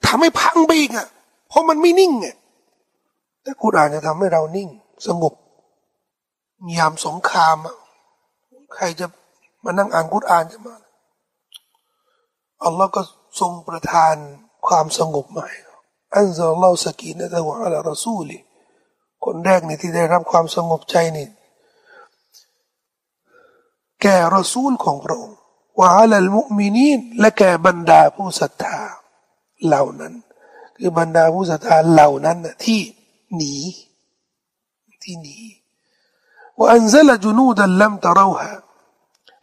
Speaker 1: ทำให้พังไปอีกอะ เพราะมันไม่นิ่งไงแต่กุรอานจะทำให้เรานิ่ง สงบยามสงครามใครจะมานั่งอ่านกุรอานจะมาอัลลอฮ์ก็ทรงประทานความสงบมาให้อันซาลลอฮ์สกีนะตะวะอัลรอซูลีคนแรกนี่ที่ได้รับความสงบใจนี่ แก่รอซูลของพระองค์วะอัลลมุมินีนและแก่บรรดาผู้ศรัทธาเหล่านั้น คือบรรดาผู้ศรัทธาเหล่านั้นนะที่หนีที่หนีว่าอันซาลจุนูดัลลัมตะเราฮะ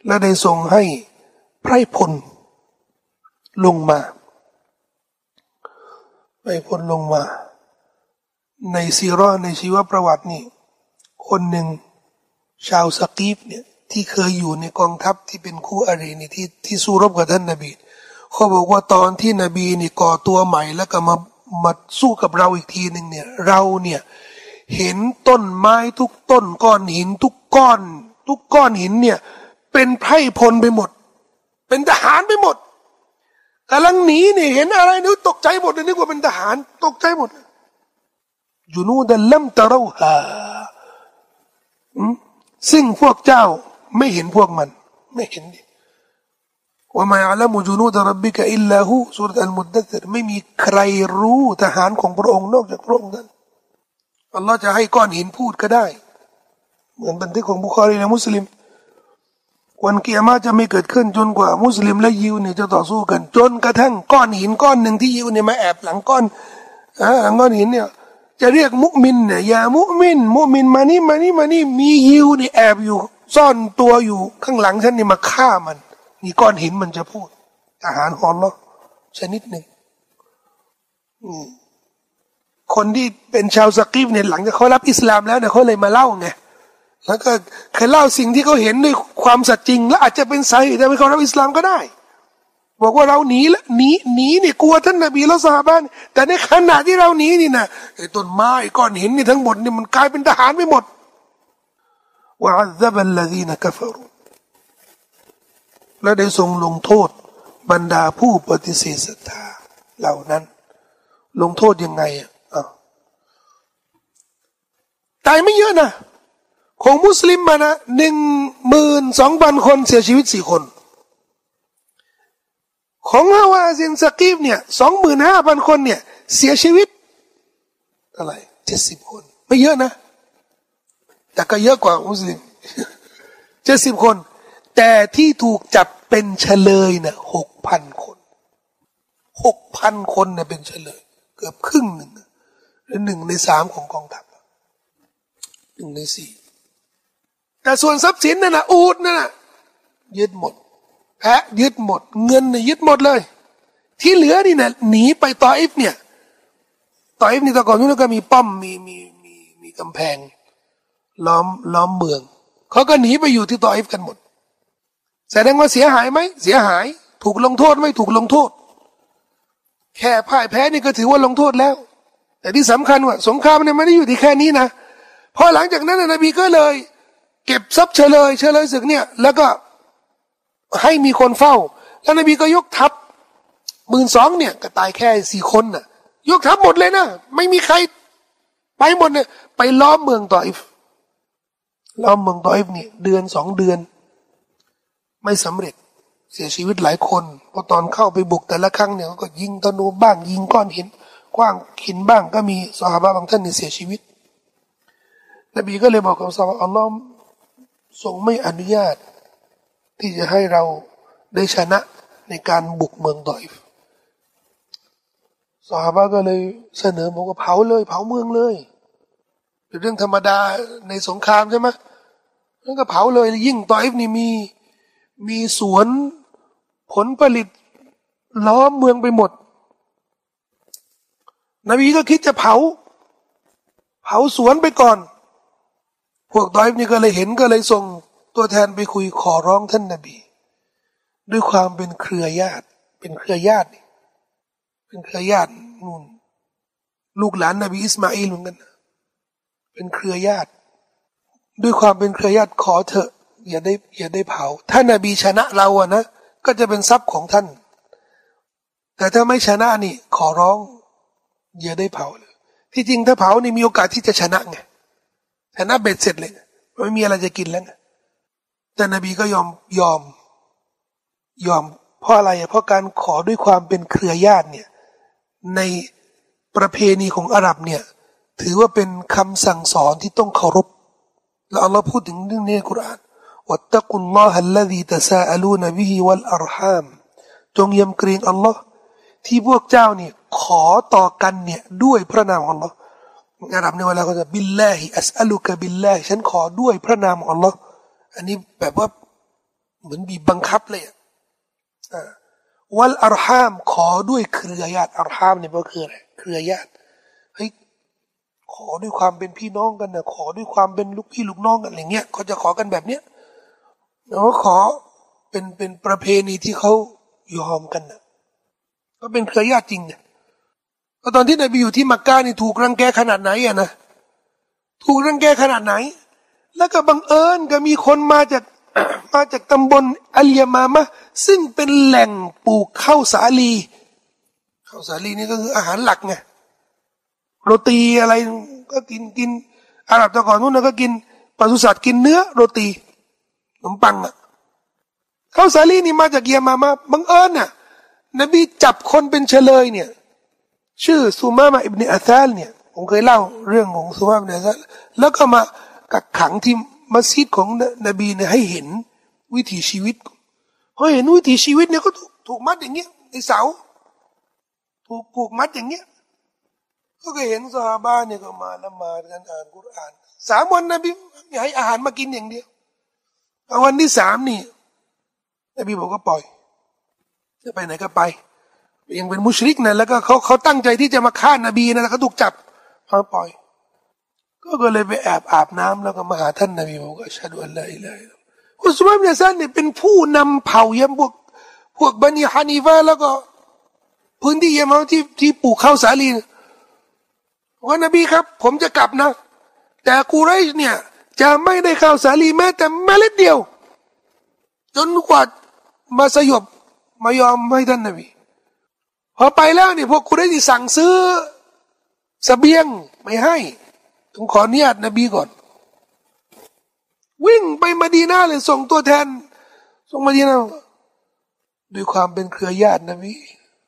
Speaker 1: และได้ทรงให้ไพรพลลงมาไพรพลลงมา ในซีรอในชีวประวัตินี่คนหนึ่งชาวสกีฟเนี่ย ที่เคยอยู่ในกองทัพที่เป็นคู่อรินี่ที่ที่สู้รบกับท่านนบีเขาบอกว่าตอนที่นบีนี่ก่อตัวใหม่แล้วก็มามาสู้กับเราอีกทีหนึ่งเนี่ย เราเนี่ยเห็นต้นไม้ทุกต้นก้อนหิน ทุกก้อน ทุกก้อนหินเนี่ย เป็นไพร่พลไปหมด เป็นทหารไปหมดกำลังหนีเนี่ยเห็นอะไรนึกตกใจหมดเลยนึกว่าเป็นทหาร ตกใจหมดยูนูดัลลัมตะเราฮาซึ่งพวกเจ้า ไม่เห็นพวกมัน ไม่เห็นดิว่ามาอัลมุจูนูดรับบิกะอิลลาหูสุรอัลมุดดัตไม่มีใครรู้ทหารของพระองค์นอกจากพระองค์นั้นอัลลอฮ์จะให้ก้อนหินพูดก็ได้ เหมือนบันทึกของบุคคลีและมุสลิมวันเกียร์มาจะไม่เกิดขึ้นจนกว่ามุสลิมและยิวเนี่ยจะต่อสู้กัน จนกระทั่งก้อนหินก้อนหนึ่งที่ยิวเนี่ยมาแอบหลังก้อนหลังก้อนหินเนี่ยจะเรียกมุมินเนี่ยยามุมิน มุมินมานี่มานี่มานี่มียิวนี่แอบอยู่ ซ่อนตัวอยู่ข้างหลังฉันนี่มาฆ่ามัน นี่ก้อนหินมันจะพูดทหารฮอนเนาะชนิดหนึ่งคนที่เป็นชาวสกีฟเนี่ยหลังจากเขารับอิสลามแล้วเนี่ยเขาเลยมาเล่าไงแล้วก็เคยเล่าสิ่งที่เขาเห็นด้วยความสัจจริง และอาจจะเป็นสาเหตุทำให้เขารับอิสลามก็ได้ บอกว่าเราหนีแล้วหนีหนีเนี่ยกลัวท่านนบีและสาบานแต่ในขณะที่เราหนีนี่นะไอ้ต้นไม้ก้อนหินนี่ทั้งหมดนี่มันกลายเป็นทหารไปหมด ว่าอัลลดีนกัฟรุและได้ทรงลงโทษบรรดาผู้ปฏิเสธศรัทธาเหล่านั้น ลงโทษยังไงอะตายไม่เยอะนะ ของมุสลิมมานะหนึ่งหมื่นสองพันคนเสียชีวิตสี่คน ของฮาวาซินสกีฟเนี่ยสองหมื่นห้าพันคนเนี่ย เสียชีวิต อะไรเจ็ดสิบคน ไม่เยอะนะ แต่ก็เยอะกว่ามุสลิมเจ็ดสิบคน แต่ที่ถูกจับเป็นเฉลยเนี่ยหกพันคนหกพันคนเนี่ยเป็นเฉลย เกือบครึ่งหนึ่งหรือหนึ่งในสามของกองทัพหนึ่งในสี่แต่ส่วนทรัพย์สินนั่นนะอูดนั่นนะยึดหมดแพะยึดหมด เงินเนี่ยยึดหมดเลย ที่เหลือนี่นะหนีไปตออิฟเนี่ยตออิฟนี่ตะก่อนนู้นก็มีป้อมมีมีมีมีกำแพง ล้อมล้อมเมืองเขาก็หนีไปอยู่ที่ตออิฟกันหมด แสดงว่าเสียหายไหมเสียหาย ถูกลงโทษไม่ถูกลงโทษ แค่พ่ายแพ้นี่ก็ถือว่าลงโทษแล้ว แต่ที่สำคัญว่า สงครามเนี่ยไม่ได้อยู่ที่แค่นี้นะพอหลังจากนั้นนบีก็เลย เก็บทรัพย์เฉลยเฉลยศึกเนี่ย แล้วก็ให้มีคนเฝ้า แล้วนบีก็ยกทัพหมื่นสองเนี่ยก็ตายแค่สี่คนน่ะ ยกทัพหมดเลยนะ ไม่มีใครไปหมดเนี่ยไปล้อมเมืองต่ออิฟ ล้อมเมืองตออิฟเนี่ยเดือนสองเดือน ไม่สำเร็จเสียชีวิตหลายคนพอตอนเข้าไปบุกแต่ละครั้งเนี่ยก็ยิงตะนูบ้างยิงก้อนหินกว้างหินบ้างก็มีสหายบางท่านนี่เสียชีวิต นบีก็เลยบอกกับสาวอัลลอฮ์ทรงไม่อนุญาต ที่จะให้เราได้ชนะในการบุกเมืองดอยฟสหายก็เลยเสนอบอกว่าเผาเลย เผาเมืองเลยเป็นเรื่องธรรมดาในสงครามใช่ไหม นั่นก็เผาเลย ยิ่งดอยฟนี่มี มีสวนผลผลิต ล้อมเมืองไปหมด นบีก็คิดจะเผา เผาสวนไปก่อน พวกดอยนี่ก็เลยเห็นก็เลยส่งตัวแทนไปคุยขอร้องท่านนบี ด้วยความเป็นเครือญาติ เป็นเครือญาติเป็นเครือญาตินู่นลูกหลานนบีอิสมาอิลเหมือนกัน เป็นเครือญาติ ด้วยความเป็นเครือญาติขอเถอะอย่าได้อย่าได้เผา ถ้านบีชนะเราอะนะก็จะเป็นทรัพย์ของท่าน แต่ถ้าไม่ชนะนี่ ขอร้อง อย่าได้เผาเลยที่จริงถ้าเผานี่มีโอกาสที่จะชนะไงชนะเบ็ดเสร็จเลยไม่มีอะไรจะกินแล้วไงแต่นบีก็ยอมยอม ยอม เพราะอะไรเพราะการขอด้วยความเป็นเครือญาติเนี่ย ในประเพณีของอาหรับเนี่ย ถือว่าเป็นคำสั่งสอนที่ต้องเคารพ แล้วอัลลอฮ์พูดถึงเรื่องนี้ในคุรานวัตตะกุลลอฮัลลดีตะซาอลูนบิฮิวัลอัรฮามจงยำเกรงอัลลอฮ์ที่พวกเจ้าเนี่ยขอต่อกันเนี่ยด้วยพระนามของอัลลอฮ์อาหรับในเวลาเขาจะบิลลาฮิอัสอัลุกะบิลลาฮิฉันขอด้วยพระนามของอัลลอฮ์อันนี้แบบว่าเหมือนบีบบังคับเลยอ่าวัลอัรฮามขอด้วยเครือญาติอัรฮามเนี่ยก็คืออะไรเครือญาติ ขอด้วยความเป็นพี่น้องกันนะขอด้วยความเป็นลูกพี่ลูกน้องกันอะไรเงี้ยเขาจะขอกันแบบเนี้ยแล้วขอเป็นเป็นประเพณีที่เขายอมกันนะก็เป็นเครือญาติจริงเนี่ยตอนที่นายไปอยู่ที่มักกะนี่ถูกรังแกขนาดไหนอะนะถูกรังแกขนาดไหน แล้วก็บังเอิญก็มีคนมาจากมาจากตำบลอัลยามามะซึ่งเป็นแหล่งปลูกข้าวสาลีข้าวสาลีนี่ก็คืออาหารหลักไง โรตีอะไรก็กินกินอาหรับตะก่อนนู้นก็กินปศุสัตว์กินเนื้อโรตีขนมปังอะข้าวสาลีนี่มาจากเยมามาบังเอิญน่ะนบีจับคนเป็นเฉลยเนี่ย ชื่อซูมามาอิบเนอาซาลเนี่ยผมเคยเล่าเรื่องของซูมาอิบเนอาซาลแล้วก็มากักขังที่มัสยิดของนบีเนี่ยให้เห็นวิถีชีวิตพอเห็นวิถีชีวิตเนี่ยก็ถูกมัดอย่างเงี้ยในเสาถูกผูกมัดอย่างเงี้ย ก็เคยเห็นซาบ้านเนี่ยก็มาละมาดกันอ่านกุรอานสามวันนบีให้อาหารมากินอย่างเดียววันที่สามนี่นบีบอกก็ปล่อยจะไปไหนก็ไป ยังเป็นมุชริกนะแล้วก็เขาเขาตั้งใจที่จะมาฆ่านบีนะแล้วเขาถูกจับพาปล่อยก็เลยไปแอบอาบน้ำแล้วก็มาหาท่านนบีบอกว่าชาดูอัลลอฮ์อิลัยอุสมานเนี่ยซันเนี่ยเป็นผู้นำเผ่าเยมพวกพวกบันิฮานีฟาแล้วก็ พื้นที่เยมนที่ที่ปลูกข้าวสาลี ว่านบีครับ ผมจะกลับนะ แต่กูไรเนี่ย จะไม่ได้ข้าวสาลีแม้แต่เมล็ดเดียว จนกว่ามาสยบมายอมให้ท่านนบีพอไปแล้วนี่พวกกูได้ที่สั่งซื้อสเสบียงไม่ให้ต้องขออนุญาตนบีก่อน วิ่งไปมาดีนาเลยส่งตัวแทน ส่งมาดีนาด้วยความเป็นเครือญาตินบี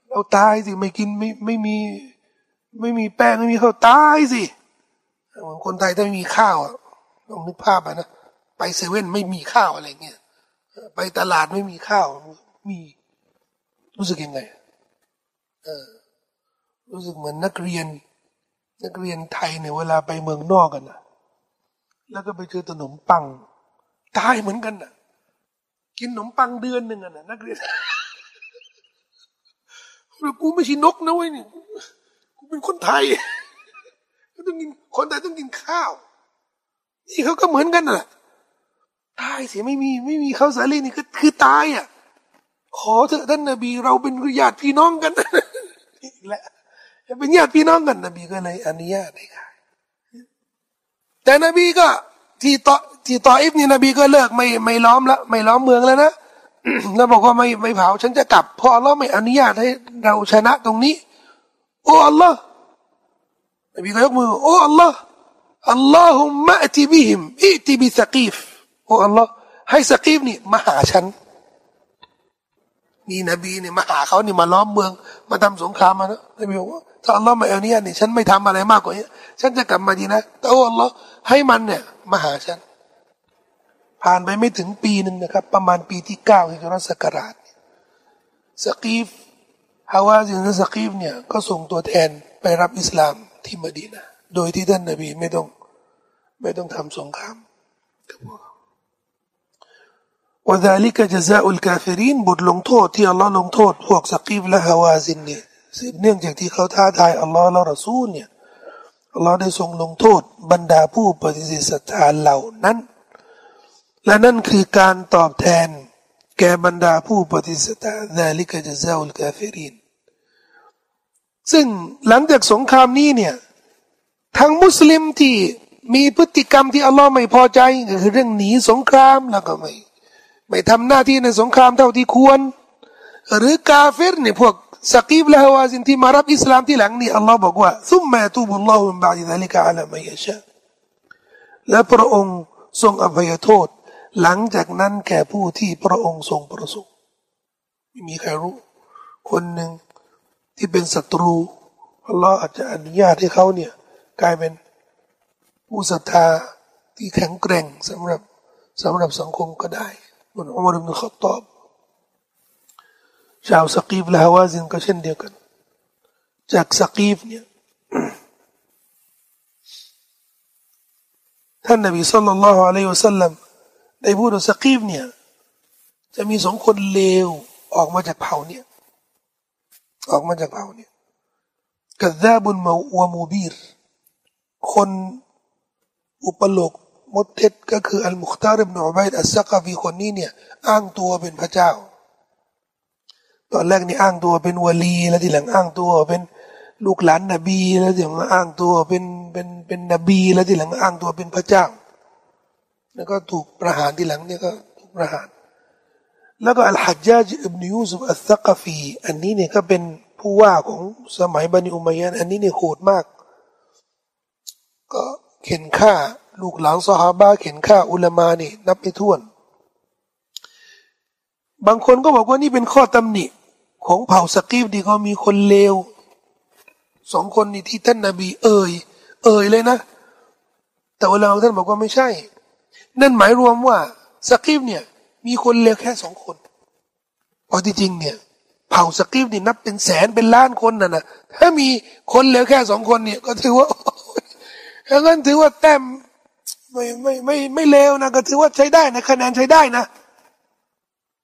Speaker 1: เราตายสิไม่กินไม่ไม่มี ไม่มีแป้งไม่มีข้าวตายสิคนไทยถ้าไม่มีข้าวลองนึกภาพไปนะไปเซเว่นไม่มีข้าวอะไรเงี้ยไปตลาดไม่มีข้าว มีรู้สึกยังไงเออรู้สึกเหมือนนักเรียน นักเรียนไทยเนี่ยเวลาไปเมืองนอกกันนะแล้วก็ไปเจอขนมปังตายเหมือนกันนะกินขนมปังเดือนหนึ่งอะนะนักเรียนกูไม่ใช่นกนะเว้ยนี่ เป็นคนไทยก็ต้องกินคนไทยต้องกินข้าว นี่เขาก็เหมือนกันน่ะตายเสียไม่มีไม่มีข้าวสาลีนี่ก็คือตายอะ ขอเถอะท่านนบี เราเป็นญาติพี่น้องกันและเป็นญาติพี่น้องกัน นบีก็เลยอนุญาตให้ขายแต่นบีก็ที่ต่อที่ต่ออิฟนี่นบีก็เลิกไม่ไม่ล้อมละไม่ล้อมเมืองแล้วนะแล้วบอกว่าไม่ไม่เผาฉันจะกลับพอัลลอฮ์ไม่อนุญาตให้เราชนะตรงนี้ โอ้อัลลอฮ์นบีก็ยกมือโอ้อัลลอฮ์อัลลอฮุมะติบิฮิมอิติบิสกีฟโอ้อัลลอฮ์ให้สกีฟนี่มาหาฉันมีนบีเนี่ยมาหาเขานี่มาล้อมเมือง มาทำสงครามมานะนบีบอกว่าถ้าอัลลอฮ์ไม่เอาเนี่ยนี่ฉันไม่ทำอะไรมากกว่านี้ฉันจะกลับมาดีนะแต่โอัลลอฮ์ให้มันเนี่ยมาหาฉัน ผ่านไปไม่ถึงปีหนึ่งนะครับ ประมาณปีที่เก้าฮิจเราะห์ศักราชสกีฟ ฮาวาซินสกีฟเนี่ยก็ส่งตัวแทนไปรับอิสลามที่มดีนะโดยที่ท่านนบีไม่ต้องไม่ต้องทำสงครามกับพวกوذلك جزاء الكافرينบทลงโทษที่อัลลอฮ์ลงโทษพวกสกีฟและฮาวาซินเนี่ยสืบเนื่องจากที่เขาท้าทายอัลลอฮ์และรอซูลเนี่ยอัลลอฮ์ได้ทรงลงโทษบรรดาผู้ปฏิเสธศรัทธาเหล่านั้น และนั่นคือการตอบแทน แก่บรรดาผู้ปฏิเสธذلك جزاء الكافرين ซึ่งหลังจากสงครามนี้เนี่ยทั้งมุสลิมที่มีพฤติกรรมที่อัลลอฮ์ไม่พอใจก็คือเรื่องหนีสงครามแล้วก็ไม่ไม่ทำหน้าที่ในสงครามเท่าที่ควร หรือกาเฟรเนี่ยพวกสกีบและฮาวาซินที่มารับอิสลามที่หลังนี่อัลลอฮ์บอกว่าซุมมาตูบุลลอฮุมบาดิดะลิกะอัลามายชาและพระองค์ทรงอภัยโทษ หลังจากนั้นแก่ผู้ที่พระองค์ทรงประสงค์ไม่มีใครรู้ คนหนึ่ง ที่เป็นศัตรูอัลลอฮ์อาจจะอนุญาตให้เขาเนี่ยกลายเป็นผู้ศรัทธาที่แข็งแกร่งสำหรับสำหรับสังคมก็ได้เหมือนอุมารอิบนุขตอบ ชาวสกีฟและฮาวาซินก็เช่นเดียวกัน จากสกีฟเนี่ยท่านนบีสุลต่านละฮ์อะลัยฮิวสัลลัมได้พูดว่าสกีฟเนี่ยจะมีสองคนเลวออกมาจากเผ่าเนี่ย ออกมาจากเผ่าเนี่ยกัซาบุนมาวมูบีร คนอุปโลกมดเท็จก็คืออัลมุคตาริบนอบัยอัสซักฟีคนนี้เนี่ย อ้างตัวเป็นพระเจ้า ตอนแรกนี่อ้างตัวเป็นวลี แล้วทีหลังอ้างตัวเป็นลูกหลานนบี แล้วทีหลังอ้างตัวเป็นเป็นเป็นนบี แล้วทีหลังอ้างตัวเป็นพระเจ้า แล้วก็ถูกประหารทีหลังเนี่ยก็ถูกประหาร แล้วก็อัลฮัจญาจอิบนยูซุฟอัสซักฟีอันนี้เนี่ยก็เป็นผู้ว่าของสมัยบันิอุมัยยันอันนี้เนี่ยโหดมาก ก็เข็นฆ่าลูกหลานซอฮาบะเข็นฆ่าอุลามานี่นับไม่ถ้วน บางคนก็บอกว่านี่เป็นข้อตำหนิ ของเผ่าสกีฟดีก็มีคนเลวสองคนนี่ที่ท่านนาบี เอ่ย เอ่ยเลยนะ แต่อุลามาท่านบอกว่าไม่ใช่ นั่นหมายรวมว่าสกีฟเนี่ย มีคนเลวแค่สองคนพอที่จริงเนี่ยเผ่าสกีฟนี่นับเป็นแสนเป็นล้านคนน่ะนะถ้ามีคนเลวแค่สองคนเนี่ย ก็ถือว่าถ้างั้นถือว่าแต้มไม่ไม่ไม่ไม่เลวนะก็ถือว่าใช้ได้นะคะแนนใช้ได้นะ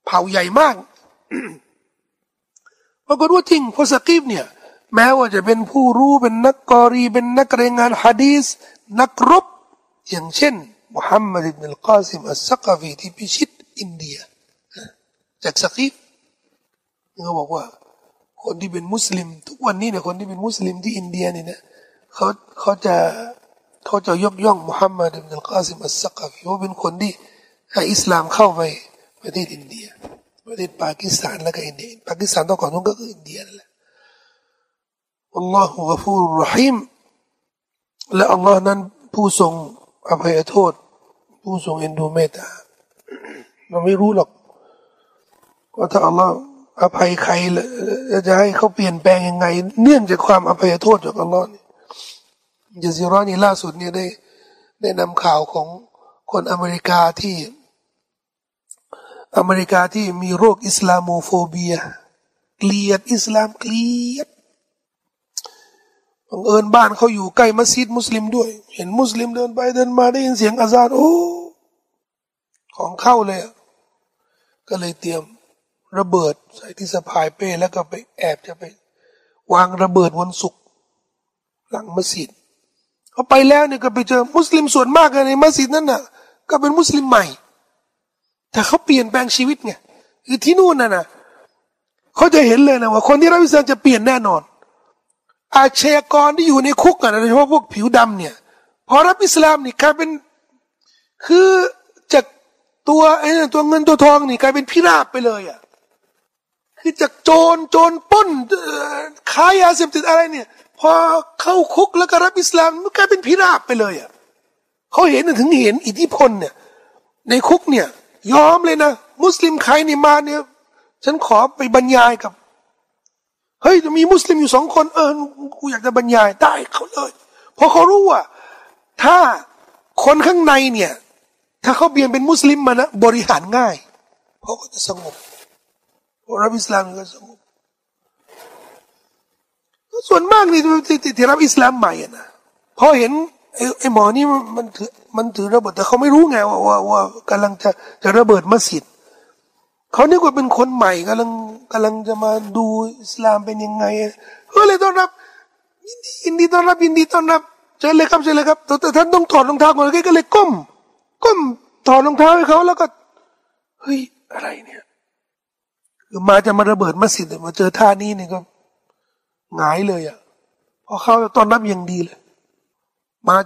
Speaker 1: เผ่าใหญ่มากปรากฏว่าจริงพวกสกีฟเนี่ย แม้ว่าจะเป็นผู้รู้เป็นนักกอรีเป็นนักเรียนงานฮะดีสนักรบอย่างเช่นมุฮัมมัดอิบนุลกาซิมอัสซักฟีที่พิชิต อินเดียจากสกีฟเขาบอกว่า คนที่เป็นมุสลิม ทุกวันนี้เนี่ยคนที่เป็นมุสลิมที่อินเดียเนี่ยนะเขาเขาจะเขาจะยกย่องมุฮัมมัดอิบนุลกาซิมอัสซักฟีว่าเป็นคนที่ให้อิสลามเข้าไปประเทศอินเดีย ประเทศปากีสถานแล้วก็อินเดียปากีสถานต้อนก่อนนู้นก็คืออินเดียนั่นแหละอัลลอฮฺกฟูรุรหิมและอัลลอฮ์นั้นผู้ทรงอภัยโทษ ผู้ทรงเอ็นดูเมตตา เราไม่รู้หรอกว่าถ้าอัลลอฮ์อภัยใครจะให้เขาเปลี่ยนแปลงยังไง เนื่องจากความอภัยโทษจากอัลลอฮ์นี่ยาซิรอนี่ล่าสุดเนี่ยได้ได้นำข่าวของคนอเมริกาที่ อเมริกาที่มีโรค Islamophobia เกลียดอิสลามเกลียดบังเอิญบ้านเขาอยู่ใกล้มัสยิดมุสลิมด้วย เห็นมุสลิมเดินไปเดินมาได้ยินเสียงอาซานโอ้ของเข้าเลยอะ ก็เลยเตรียมระเบิดใส่ที่สะพายเป้แล้วก็ไปแอบจะไป วางระเบิดวันศุกร์หลังมัสยิดพอไปแล้วเนี่ยก็ไปเจอมุสลิมส่วนมากในมัสยิดนั้นน่ะ ก็เป็นมุสลิมใหม่ แต่เขาเปลี่ยนแปลงชีวิตไงคือที่นู่นน่ะนะเขาจะเห็นเลยนะว่า คนที่รับอิสลามจะเปลี่ยนแน่นอน อาชญากรที่อยู่ในคุกกันโดยเฉพาะพวกผิวดำเนี่ย พอรับอิสลามนี่กลายเป็นคือ ตัวไอ้ตัวเงินตัวทองนี่กลายเป็นพิราบไปเลยอะคือจากโจรโจรป้นค้ายาเสพติดอะไรเนี่ย พอเข้าคุกแล้วก็รับอิสลามมันกลายเป็นพิราบไปเลยอะเขาเห็นถึงเห็นอิทธิพลเนี่ย ในคุกเนี่ยยอมเลยนะ มุสลิมใครนี่มาเนี่ย ฉันขอไปบรรยายกับเฮ้ยจะมีมุสลิมอยู่สองคนเออกูอยากจะบรรยายได้เขาเลยเพราะเขารู้ว่า ถ้าคนข้างในเนี่ย ถ้าเขาเปลี่ยนเป็นมุสลิมมานะบริหารง่ายเพราะก็จะสงบรับอิสลามก็สงบส่วนมากนี่ที่ที่รับอิสลามใหม่นะพอเห็นไอ้หมอนี่มันถือมันถือระเบิดแต่เขาไม่รู้ไงว่าว่าว่ากำลังจะจะระเบิดมัสยิดเขานึกว่าเป็นคนใหม่กำลังกำลังจะมาดูอิสลามเป็นยังไงก็เลยต้อนรับยินดีต้อนรับยินดีต้อนรับเชิญเลยครับเชิญเลยครับแต่ท่านต้องถอดรองเท้าก่อนก็เลยก้ม ก้มถอดรองเท้าให้เขาแล้วก็ เฮ้ย อะไรเนี่ย คือมาจะมาระเบิดมัสยิดมาเจอท่านี้เนี่ยก็หงายเลยอะพอเข้าตอนรับยังดีเลย